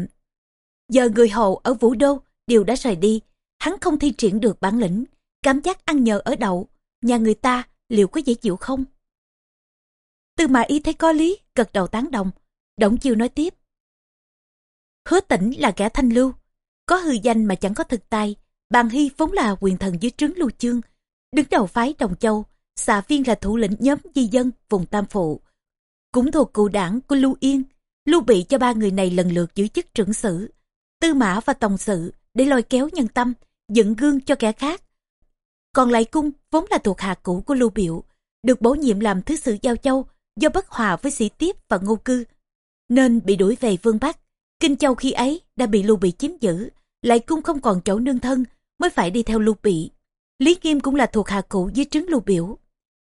Giờ người hầu ở Vũ Đô đều đã rời đi, hắn không thi triển được bản lĩnh, cảm giác ăn nhờ ở đậu, nhà người ta liệu có dễ chịu không? Tư mã ý thấy có lý, gật đầu tán đồng, Động chiêu nói tiếp. Hứa tỉnh là kẻ thanh lưu, có hư danh mà chẳng có thực tài, bàn hy vốn là quyền thần dưới trướng lưu chương, đứng đầu phái Đồng Châu, xạ viên là thủ lĩnh nhóm di dân vùng Tam Phụ. Cũng thuộc cụ đảng của Lưu Yên, Lưu bị cho ba người này lần lượt giữ chức trưởng sử, tư mã và tổng sự để lôi kéo nhân tâm, dựng gương cho kẻ khác. Còn lại cung vốn là thuộc hạ cũ của Lưu Biểu, được bổ nhiệm làm thứ sử Giao Châu do bất hòa với sĩ tiếp và ngô cư, nên bị đuổi về vương Bắc. Kinh Châu khi ấy đã bị Lưu Bị chiếm giữ, lại cung không còn chỗ nương thân, mới phải đi theo Lưu Bị. Lý nghiêm cũng là thuộc hạ cũ dưới trướng Lưu Biểu.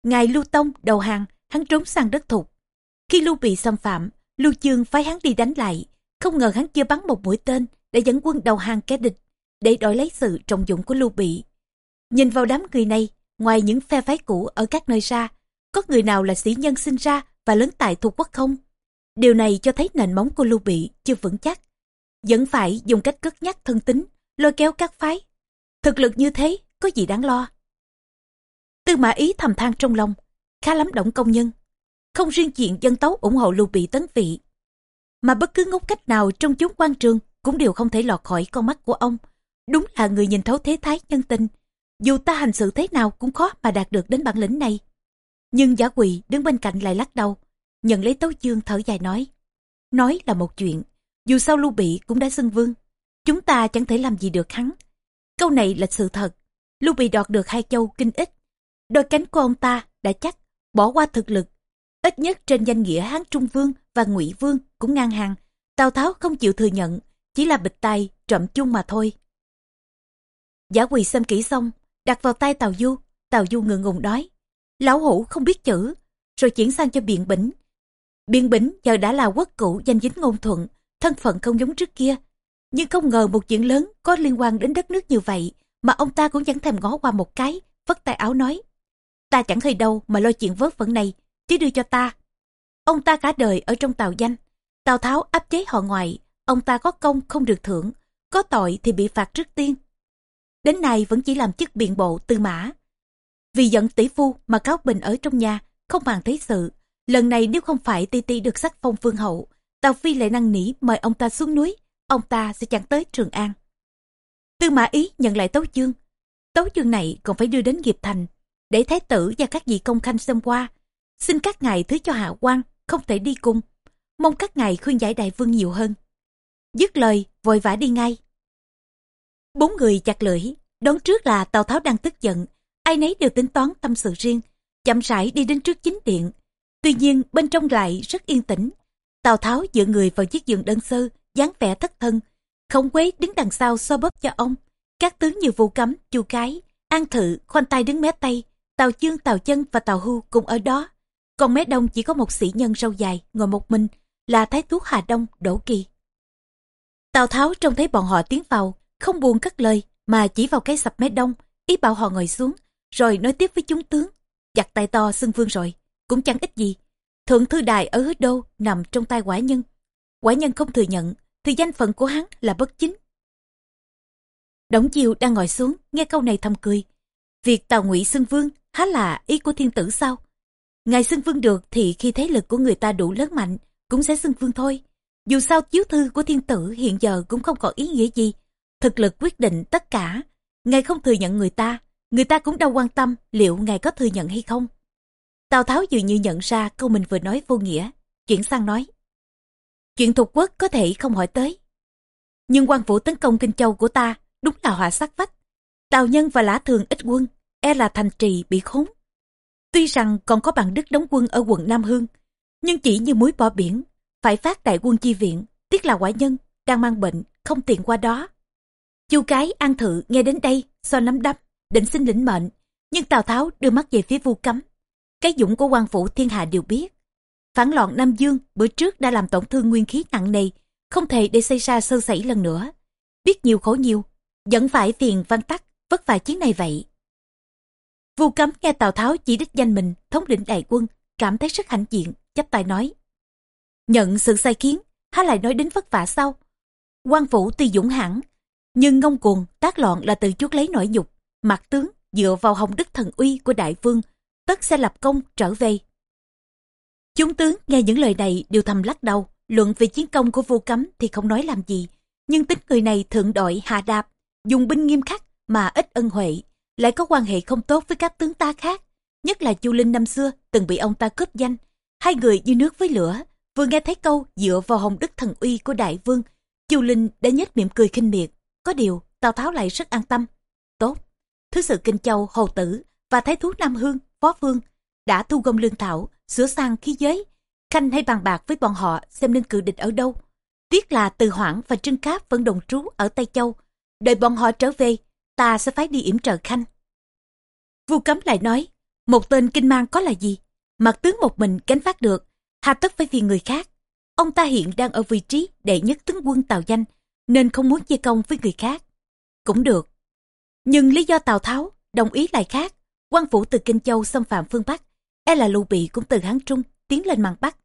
Ngài Lưu Tông đầu hàng, hắn trốn sang đất thục. Khi Lưu Bị xâm phạm, Lưu Chương phái hắn đi đánh lại, không ngờ hắn chưa bắn một mũi tên để dẫn quân đầu hàng kẻ địch, để đổi lấy sự trọng dụng của Lưu Bị. Nhìn vào đám người này, ngoài những phe phái cũ ở các nơi ra, có người nào là sĩ nhân sinh ra và lớn tại thuộc quốc không? Điều này cho thấy nền móng của Lưu Bị chưa vững chắc. Vẫn phải dùng cách cất nhắc thân tính, lôi kéo các phái. Thực lực như thế, có gì đáng lo. Tư mã ý thầm than trong lòng, khá lắm động công nhân. Không riêng chuyện dân tấu ủng hộ Lưu Bị tấn vị. Mà bất cứ ngốc cách nào trong chúng quan trường cũng đều không thể lọt khỏi con mắt của ông. Đúng là người nhìn thấu thế thái nhân tình. Dù ta hành sự thế nào cũng khó mà đạt được đến bản lĩnh này. Nhưng giả quỳ đứng bên cạnh lại lắc đầu nhận lấy tấu chương thở dài nói. Nói là một chuyện, dù sao lưu bị cũng đã xưng vương, chúng ta chẳng thể làm gì được hắn. Câu này là sự thật, lưu bị đoạt được hai châu kinh ích. Đôi cánh của ông ta đã chắc, bỏ qua thực lực. Ít nhất trên danh nghĩa Hán Trung Vương và Ngụy Vương cũng ngang hàng. Tào Tháo không chịu thừa nhận, chỉ là bịch tay, trộm chung mà thôi. Giả quỳ xem kỹ xong, đặt vào tay Tào Du, Tào Du ngượng ngùng đói Lão hủ không biết chữ, rồi chuyển sang cho biện bỉnh, biện Bính giờ đã là quốc cũ danh dính ngôn thuận, thân phận không giống trước kia. Nhưng không ngờ một chuyện lớn có liên quan đến đất nước như vậy mà ông ta cũng chẳng thèm ngó qua một cái, vất tay áo nói. Ta chẳng hơi đâu mà lo chuyện vớt vẩn này, chứ đưa cho ta. Ông ta cả đời ở trong tàu danh, Tào Tháo áp chế họ ngoại, ông ta có công không được thưởng, có tội thì bị phạt trước tiên. Đến nay vẫn chỉ làm chức biện bộ tư mã. Vì giận tỷ phu mà cáo bình ở trong nhà, không màng thấy sự, Lần này nếu không phải Ti Ti được sắc phong vương hậu, Tào Phi lại năn nỉ mời ông ta xuống núi, ông ta sẽ chẳng tới Trường An. Tư Mã Ý nhận lại tấu chương. Tấu chương này còn phải đưa đến nghiệp thành, để thái tử và các vị công khanh xem qua. Xin các ngài thứ cho hạ quan, không thể đi cùng. Mong các ngài khuyên giải đại vương nhiều hơn. Dứt lời, vội vã đi ngay. Bốn người chặt lưỡi, đón trước là Tào Tháo đang tức giận. Ai nấy đều tính toán tâm sự riêng, chậm rãi đi đến trước chính điện, Tuy nhiên bên trong lại rất yên tĩnh. Tào Tháo dựa người vào chiếc giường đơn sơ, dáng vẻ thất thân. Khổng quế đứng đằng sau so bóp cho ông. Các tướng như vụ cấm, chu cái, an thự, khoanh tay đứng mé tay. Tào chương, Tào chân và Tào hưu cùng ở đó. Còn mé đông chỉ có một sĩ nhân râu dài, ngồi một mình, là Thái Thú Hà Đông, Đỗ Kỳ. Tào Tháo trông thấy bọn họ tiến vào, không buồn cất lời, mà chỉ vào cái sập mé đông, ý bảo họ ngồi xuống, rồi nói tiếp với chúng tướng. Giặt tay to xưng vương rồi, cũng chẳng ít gì. Thượng thư đài ở hứa đô nằm trong tay quả nhân. Quả nhân không thừa nhận, thì danh phận của hắn là bất chính. Đổng chiêu đang ngồi xuống, nghe câu này thầm cười. Việc tào ngụy xưng vương há là ý của thiên tử sao? Ngài xưng vương được thì khi thế lực của người ta đủ lớn mạnh, cũng sẽ xưng vương thôi. Dù sao chiếu thư của thiên tử hiện giờ cũng không còn ý nghĩa gì. Thực lực quyết định tất cả. Ngài không thừa nhận người ta, người ta cũng đâu quan tâm liệu ngài có thừa nhận hay không. Tào Tháo dường như nhận ra câu mình vừa nói vô nghĩa, chuyển sang nói. Chuyện thuộc quốc có thể không hỏi tới. Nhưng quan vũ tấn công Kinh Châu của ta đúng là họa sát vách. Tào Nhân và Lã Thường ít quân, e là thành trì bị khốn. Tuy rằng còn có bằng đức đóng quân ở quận Nam Hương, nhưng chỉ như muối bỏ biển, phải phát đại quân chi viện, tiếc là quả nhân, đang mang bệnh, không tiện qua đó. Chu cái an thự nghe đến đây, so nắm đắp, định xin lĩnh mệnh, nhưng Tào Tháo đưa mắt về phía vu cấm. Cái dũng của quan phủ thiên hạ đều biết. Phản loạn Nam Dương bữa trước đã làm tổn thương nguyên khí nặng nề, không thể để xảy ra sơ sẩy lần nữa. Biết nhiều khổ nhiều, vẫn phải phiền văn tắc, vất vả chiến này vậy. Vu cấm nghe Tào Tháo chỉ đích danh mình thống lĩnh đại quân, cảm thấy rất hãnh diện, chắp tay nói. Nhận sự sai khiến, há lại nói đến vất vả sau. quan phủ tuy dũng hẳn nhưng ngông cuồng tác loạn là từ chuốc lấy nỗi nhục. Mặt tướng dựa vào hồng đức thần uy của đại vương, tất sẽ lập công trở về. Chúng tướng nghe những lời này đều thầm lắc đầu, luận về chiến công của vô cấm thì không nói làm gì. Nhưng tính người này thượng đội hạ đạp, dùng binh nghiêm khắc mà ít ân huệ, lại có quan hệ không tốt với các tướng ta khác. Nhất là Chu Linh năm xưa từng bị ông ta cướp danh. Hai người như nước với lửa, vừa nghe thấy câu dựa vào hồng đức thần uy của đại vương. Chu Linh đã nhếch miệng cười khinh miệt. Có điều, Tào Tháo lại rất an tâm. Tốt, Thứ sự Kinh Châu, Hồ Tử và Thái Thú Nam Hương, Phó Phương đã thu gom lương thảo, sửa sang khí giới. Khanh hay bàn bạc với bọn họ xem nên cự địch ở đâu. Tiếc là Từ Hoảng và Trưng Cáp vẫn đồng trú ở Tây Châu. Đợi bọn họ trở về, ta sẽ phái đi yểm trợ Khanh. vua Cấm lại nói, một tên kinh mang có là gì? Mặt tướng một mình gánh phát được, hà tất phải vì người khác. Ông ta hiện đang ở vị trí đệ nhất tướng quân Tào Danh, nên không muốn chia công với người khác. Cũng được. Nhưng lý do Tào Tháo đồng ý lại khác. quan phủ từ Kinh Châu xâm phạm phương Bắc, e là Lưu Bị cũng từ Hán Trung tiến lên mặt Bắc.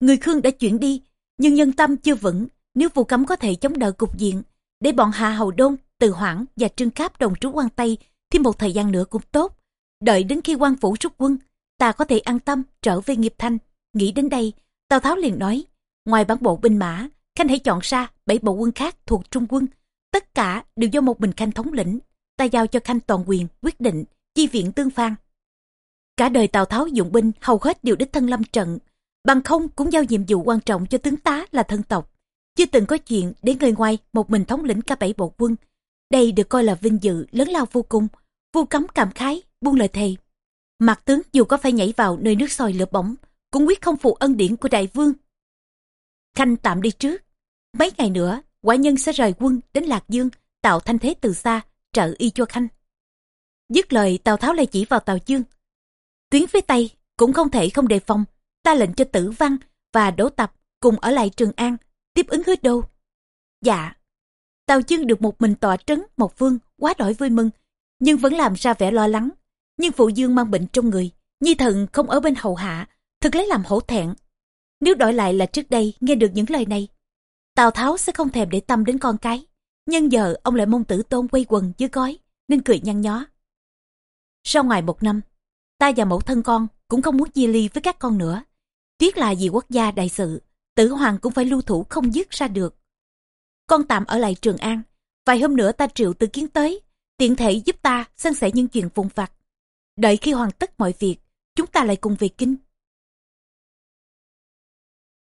Người Khương đã chuyển đi, nhưng nhân tâm chưa vững. Nếu vụ cấm có thể chống đỡ cục diện, để bọn Hạ Hầu Đôn, Từ Hoảng và Trương Cáp đồng trú quan Tây thêm một thời gian nữa cũng tốt. Đợi đến khi quan phủ rút quân, ta có thể an tâm trở về nghiệp thanh. Nghĩ đến đây, Tào Tháo liền nói, ngoài bản bộ binh mã, Khanh hãy chọn ra bảy bộ quân khác thuộc Trung quân. Tất cả đều do một mình Khanh thống lĩnh ta giao cho Khanh toàn quyền quyết định chi viện tương phan. Cả đời Tào Tháo dụng binh hầu hết đều đích thân lâm trận, bằng không cũng giao nhiệm vụ quan trọng cho tướng tá là thân tộc. Chưa từng có chuyện để người ngoài một mình thống lĩnh cả bảy bộ quân. Đây được coi là vinh dự lớn lao vô cùng, vua cấm cảm khái, buông lời thề. Mặt tướng dù có phải nhảy vào nơi nước sôi lửa bỏng, cũng quyết không phụ ân điển của đại vương. Khanh tạm đi trước. Mấy ngày nữa, quả nhân sẽ rời quân đến Lạc Dương, tạo thanh thế từ xa, trợ y cho khanh. Dứt lời tào tháo lại chỉ vào tào chương. Tuyến phía tây cũng không thể không đề phòng. Ta lệnh cho tử văn và đỗ tập cùng ở lại trường an. Tiếp ứng hứa đô dạ. Tào chương được một mình tọa trấn một phương quá đổi vui mừng nhưng vẫn làm ra vẻ lo lắng. Nhưng phụ dương mang bệnh trong người nhi thần không ở bên hầu hạ thực lấy làm hổ thẹn. Nếu đổi lại là trước đây nghe được những lời này tào tháo sẽ không thèm để tâm đến con cái nhưng giờ ông lại mong tử tôn quay quần dưới gói, nên cười nhăn nhó. Sau ngoài một năm, ta và mẫu thân con cũng không muốn chia ly với các con nữa. Tiếc là vì quốc gia đại sự, tử hoàng cũng phải lưu thủ không dứt ra được. Con tạm ở lại Trường An, vài hôm nữa ta triệu từ kiến tới, tiện thể giúp ta san sẻ những chuyện vùng vặt. Đợi khi hoàn tất mọi việc, chúng ta lại cùng về kinh.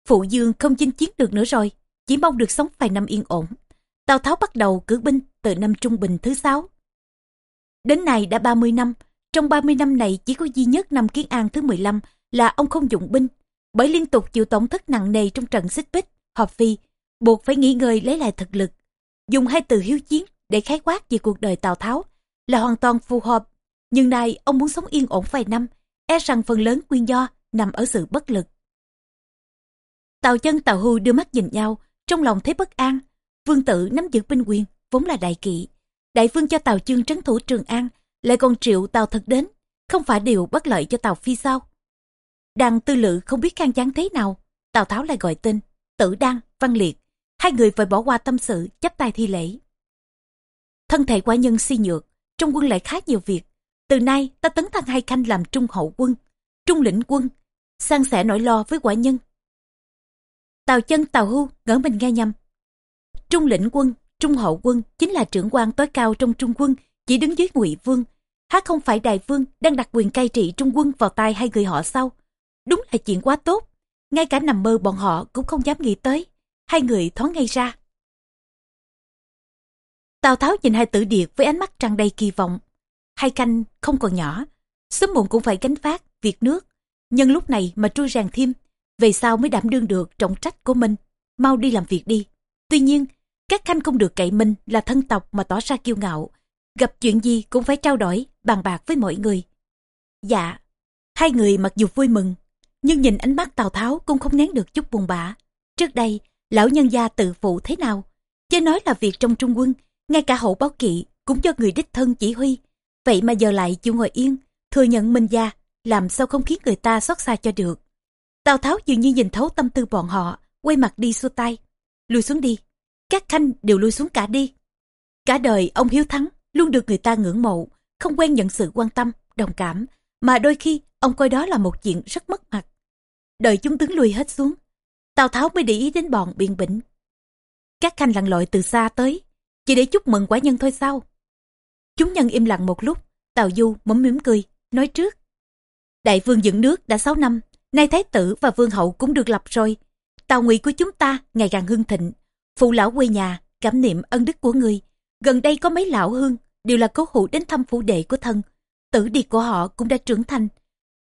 Phụ Dương không chinh chiến được nữa rồi, chỉ mong được sống vài năm yên ổn. Tào Tháo bắt đầu cử binh từ năm Trung Bình thứ sáu. Đến nay đã 30 năm, trong 30 năm này chỉ có duy nhất năm Kiến An thứ 15 là ông không dụng binh, bởi liên tục chịu tổn thất nặng nề trong trận xích bích, họp phi, buộc phải nghỉ ngơi lấy lại thực lực. Dùng hai từ hiếu chiến để khái quát về cuộc đời Tào Tháo là hoàn toàn phù hợp. Nhưng nay ông muốn sống yên ổn vài năm, e rằng phần lớn nguyên do nằm ở sự bất lực. Tào chân Tào Hưu đưa mắt nhìn nhau, trong lòng thấy bất an, Vương tử nắm giữ binh quyền, vốn là đại kỵ. Đại vương cho Tào Chương trấn thủ Trường An, lại còn triệu Tào thật đến, không phải điều bất lợi cho Tào Phi sao? Đang tư lự không biết khang chán thế nào, Tào Tháo lại gọi tên, tử đăng, văn liệt. Hai người phải bỏ qua tâm sự, chấp tay thi lễ. Thân thể quả nhân si nhược, trong quân lại khá nhiều việc. Từ nay ta tấn thăng hai khanh làm trung hậu quân, trung lĩnh quân, sang sẻ nỗi lo với quả nhân. Tào chân Tào Hưu ngỡ mình nghe nhầm, Trung lĩnh quân, Trung hậu quân chính là trưởng quan tối cao trong Trung quân, chỉ đứng dưới Ngụy Vương. Há không phải Đại Vương đang đặt quyền cai trị Trung quân vào tay hai người họ sau? Đúng là chuyện quá tốt. Ngay cả nằm mơ bọn họ cũng không dám nghĩ tới. Hai người thoáng ngay ra. Tào Tháo nhìn hai tử điệt với ánh mắt tràn đầy kỳ vọng. Hai canh không còn nhỏ, sớm muộn cũng phải gánh phát việc nước. nhân lúc này mà trui ràng thêm, về sau mới đảm đương được trọng trách của mình. Mau đi làm việc đi. Tuy nhiên, các khanh không được cậy mình là thân tộc mà tỏ ra kiêu ngạo. Gặp chuyện gì cũng phải trao đổi, bàn bạc với mọi người. Dạ, hai người mặc dù vui mừng, nhưng nhìn ánh mắt Tào Tháo cũng không nén được chút buồn bã. Trước đây, lão nhân gia tự phụ thế nào? Chứ nói là việc trong trung quân, ngay cả hậu báo kỵ cũng cho người đích thân chỉ huy. Vậy mà giờ lại chịu ngồi yên, thừa nhận minh gia, làm sao không khiến người ta xót xa cho được. Tào Tháo dường như nhìn thấu tâm tư bọn họ, quay mặt đi xua tay. Lùi xuống đi. Các khanh đều lùi xuống cả đi. Cả đời ông Hiếu Thắng luôn được người ta ngưỡng mộ, không quen nhận sự quan tâm, đồng cảm, mà đôi khi ông coi đó là một chuyện rất mất mặt. Đợi chúng tướng lùi hết xuống, Tào Tháo mới để ý đến bọn biện bỉnh. Các khanh lặn lội từ xa tới, chỉ để chúc mừng quả nhân thôi sao? Chúng nhân im lặng một lúc, Tào Du mấm mím cười, nói trước. Đại vương dựng nước đã 6 năm, nay thái tử và vương hậu cũng được lập rồi. Tào ngụy của chúng ta ngày càng hưng thịnh. Phụ lão quê nhà, cảm niệm ân đức của người. Gần đây có mấy lão hương, đều là cố hữu đến thăm phủ đệ của thân. Tử điệt của họ cũng đã trưởng thành.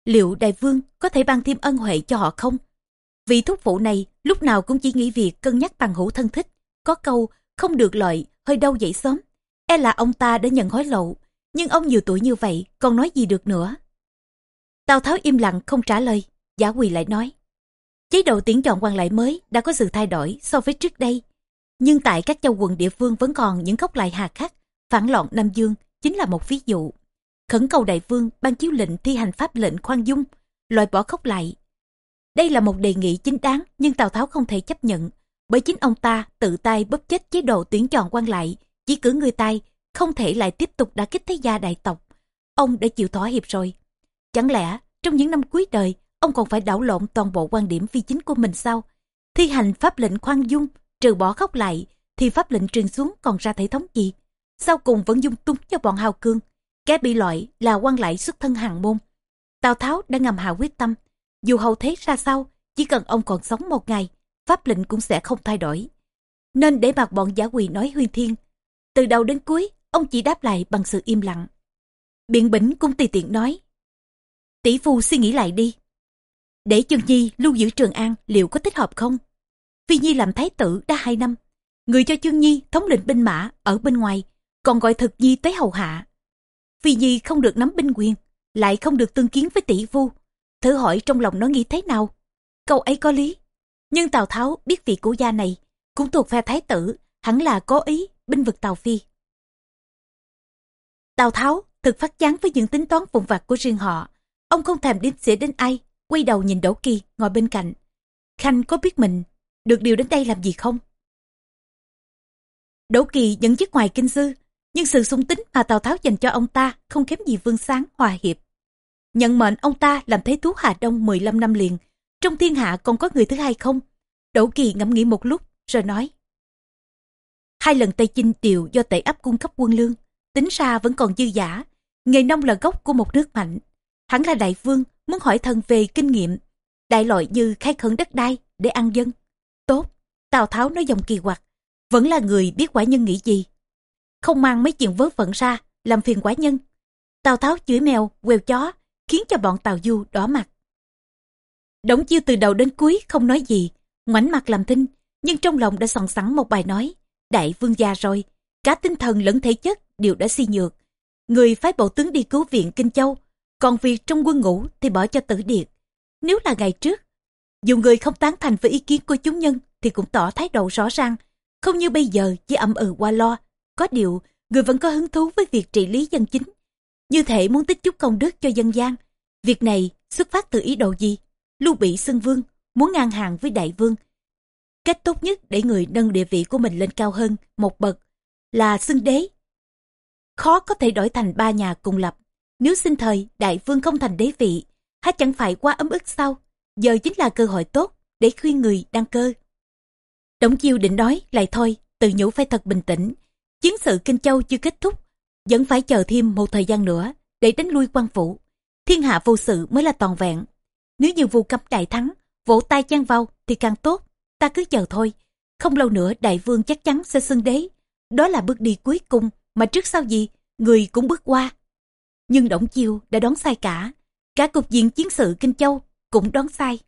Liệu đại vương có thể ban thêm ân huệ cho họ không? Vị thúc phụ này lúc nào cũng chỉ nghĩ việc cân nhắc bằng hữu thân thích. Có câu, không được lợi, hơi đau dậy sớm. E là ông ta đã nhận hối lộ, nhưng ông nhiều tuổi như vậy còn nói gì được nữa. Tào Tháo im lặng không trả lời, giả quỳ lại nói. Chế độ tuyển chọn quan lại mới đã có sự thay đổi so với trước đây. Nhưng tại các châu quận địa phương vẫn còn những gốc lại hà khắc, phản loạn Nam Dương chính là một ví dụ. Khẩn cầu đại vương ban chiếu lệnh thi hành pháp lệnh khoan dung, loại bỏ khốc lại. Đây là một đề nghị chính đáng nhưng Tào Tháo không thể chấp nhận, bởi chính ông ta tự tay bóp chết chế độ tuyển chọn quan lại, chỉ cử người tay không thể lại tiếp tục đả kích thế gia đại tộc. Ông đã chịu thỏa hiệp rồi. Chẳng lẽ trong những năm cuối đời, ông còn phải đảo lộn toàn bộ quan điểm phi chính của mình sao? Thi hành pháp lệnh khoan dung, trừ bỏ khóc lại, thì pháp lệnh truyền xuống còn ra thể thống gì? Sau cùng vẫn dung túng cho bọn hào cương. Kẻ bị loại là quan lại xuất thân hàng môn. Tào Tháo đã ngầm hạ quyết tâm. Dù hậu thế ra sao, chỉ cần ông còn sống một ngày, pháp lệnh cũng sẽ không thay đổi. Nên để mặc bọn giả quỳ nói huyên thiên. Từ đầu đến cuối, ông chỉ đáp lại bằng sự im lặng. Biện bỉnh cũng tùy tiện nói. Tỷ phu suy nghĩ lại đi. Để Chân Nhi lưu giữ Trường An liệu có thích hợp không? Phi Nhi làm thái tử đã hai năm. Người cho Chương Nhi thống lĩnh binh mã ở bên ngoài, còn gọi thực Nhi tới hầu hạ. Phi Nhi không được nắm binh quyền, lại không được tương kiến với tỷ phu. Thử hỏi trong lòng nó nghĩ thế nào? Câu ấy có lý. Nhưng Tào Tháo biết vị của gia này cũng thuộc phe thái tử, hẳn là cố ý binh vực Tào Phi. Tào Tháo thực phát chán với những tính toán vùng vặt của riêng họ. Ông không thèm đếm xỉa đến ai, quay đầu nhìn Đỗ Kỳ ngồi bên cạnh. Khanh có biết mình được điều đến đây làm gì không? Đỗ Kỳ nhận chức ngoài kinh sư, nhưng sự sung tính mà Tào Tháo dành cho ông ta không kém gì Vương Sáng hòa hiệp. Nhận mệnh ông ta làm thế thú Hà Đông 15 năm liền, trong thiên hạ còn có người thứ hai không? Đỗ Kỳ ngẫm nghĩ một lúc, rồi nói. Hai lần Tây Chinh đều do tệ ấp cung cấp quân lương, tính ra vẫn còn dư giả. Nghề nông là gốc của một nước mạnh. Hẳn là đại vương muốn hỏi thần về kinh nghiệm, đại loại như khai khẩn đất đai để ăn dân. Tốt, Tào Tháo nói dòng kỳ quặc, vẫn là người biết quả nhân nghĩ gì. Không mang mấy chuyện vớ vẩn ra, làm phiền quả nhân. Tào Tháo chửi mèo, quèo chó, khiến cho bọn Tào Du đỏ mặt. Đổng chiêu từ đầu đến cuối không nói gì, ngoảnh mặt làm thinh, nhưng trong lòng đã soạn sẵn một bài nói. Đại vương già rồi, cả tinh thần lẫn thể chất đều đã suy nhược. Người phái bộ tướng đi cứu viện Kinh Châu, còn việc trong quân ngũ thì bỏ cho tử điệt. Nếu là ngày trước, dù người không tán thành với ý kiến của chúng nhân thì cũng tỏ thái độ rõ ràng, không như bây giờ chỉ ậm ừ qua lo. Có điều, người vẫn có hứng thú với việc trị lý dân chính. Như thể muốn tích chút công đức cho dân gian. Việc này xuất phát từ ý đồ gì? Lưu Bị xưng vương, muốn ngang hàng với đại vương. Cách tốt nhất để người nâng địa vị của mình lên cao hơn một bậc là xưng đế. Khó có thể đổi thành ba nhà cùng lập. Nếu sinh thời đại vương không thành đế vị, há chẳng phải quá ấm ức sao? Giờ chính là cơ hội tốt để khuyên người đăng cơ. Đổng chiêu định nói lại thôi, tự nhủ phải thật bình tĩnh. Chiến sự Kinh Châu chưa kết thúc, vẫn phải chờ thêm một thời gian nữa để đánh lui quan phủ. Thiên hạ vô sự mới là toàn vẹn. Nếu như vu cấm đại thắng, vỗ tay chan vào thì càng tốt. Ta cứ chờ thôi. Không lâu nữa đại vương chắc chắn sẽ xưng đế. đó là bước đi cuối cùng mà trước sau gì, người cũng bước qua. Nhưng Đổng Chiêu đã đoán sai cả, cả cục diện chiến sự Kinh Châu cũng đoán sai.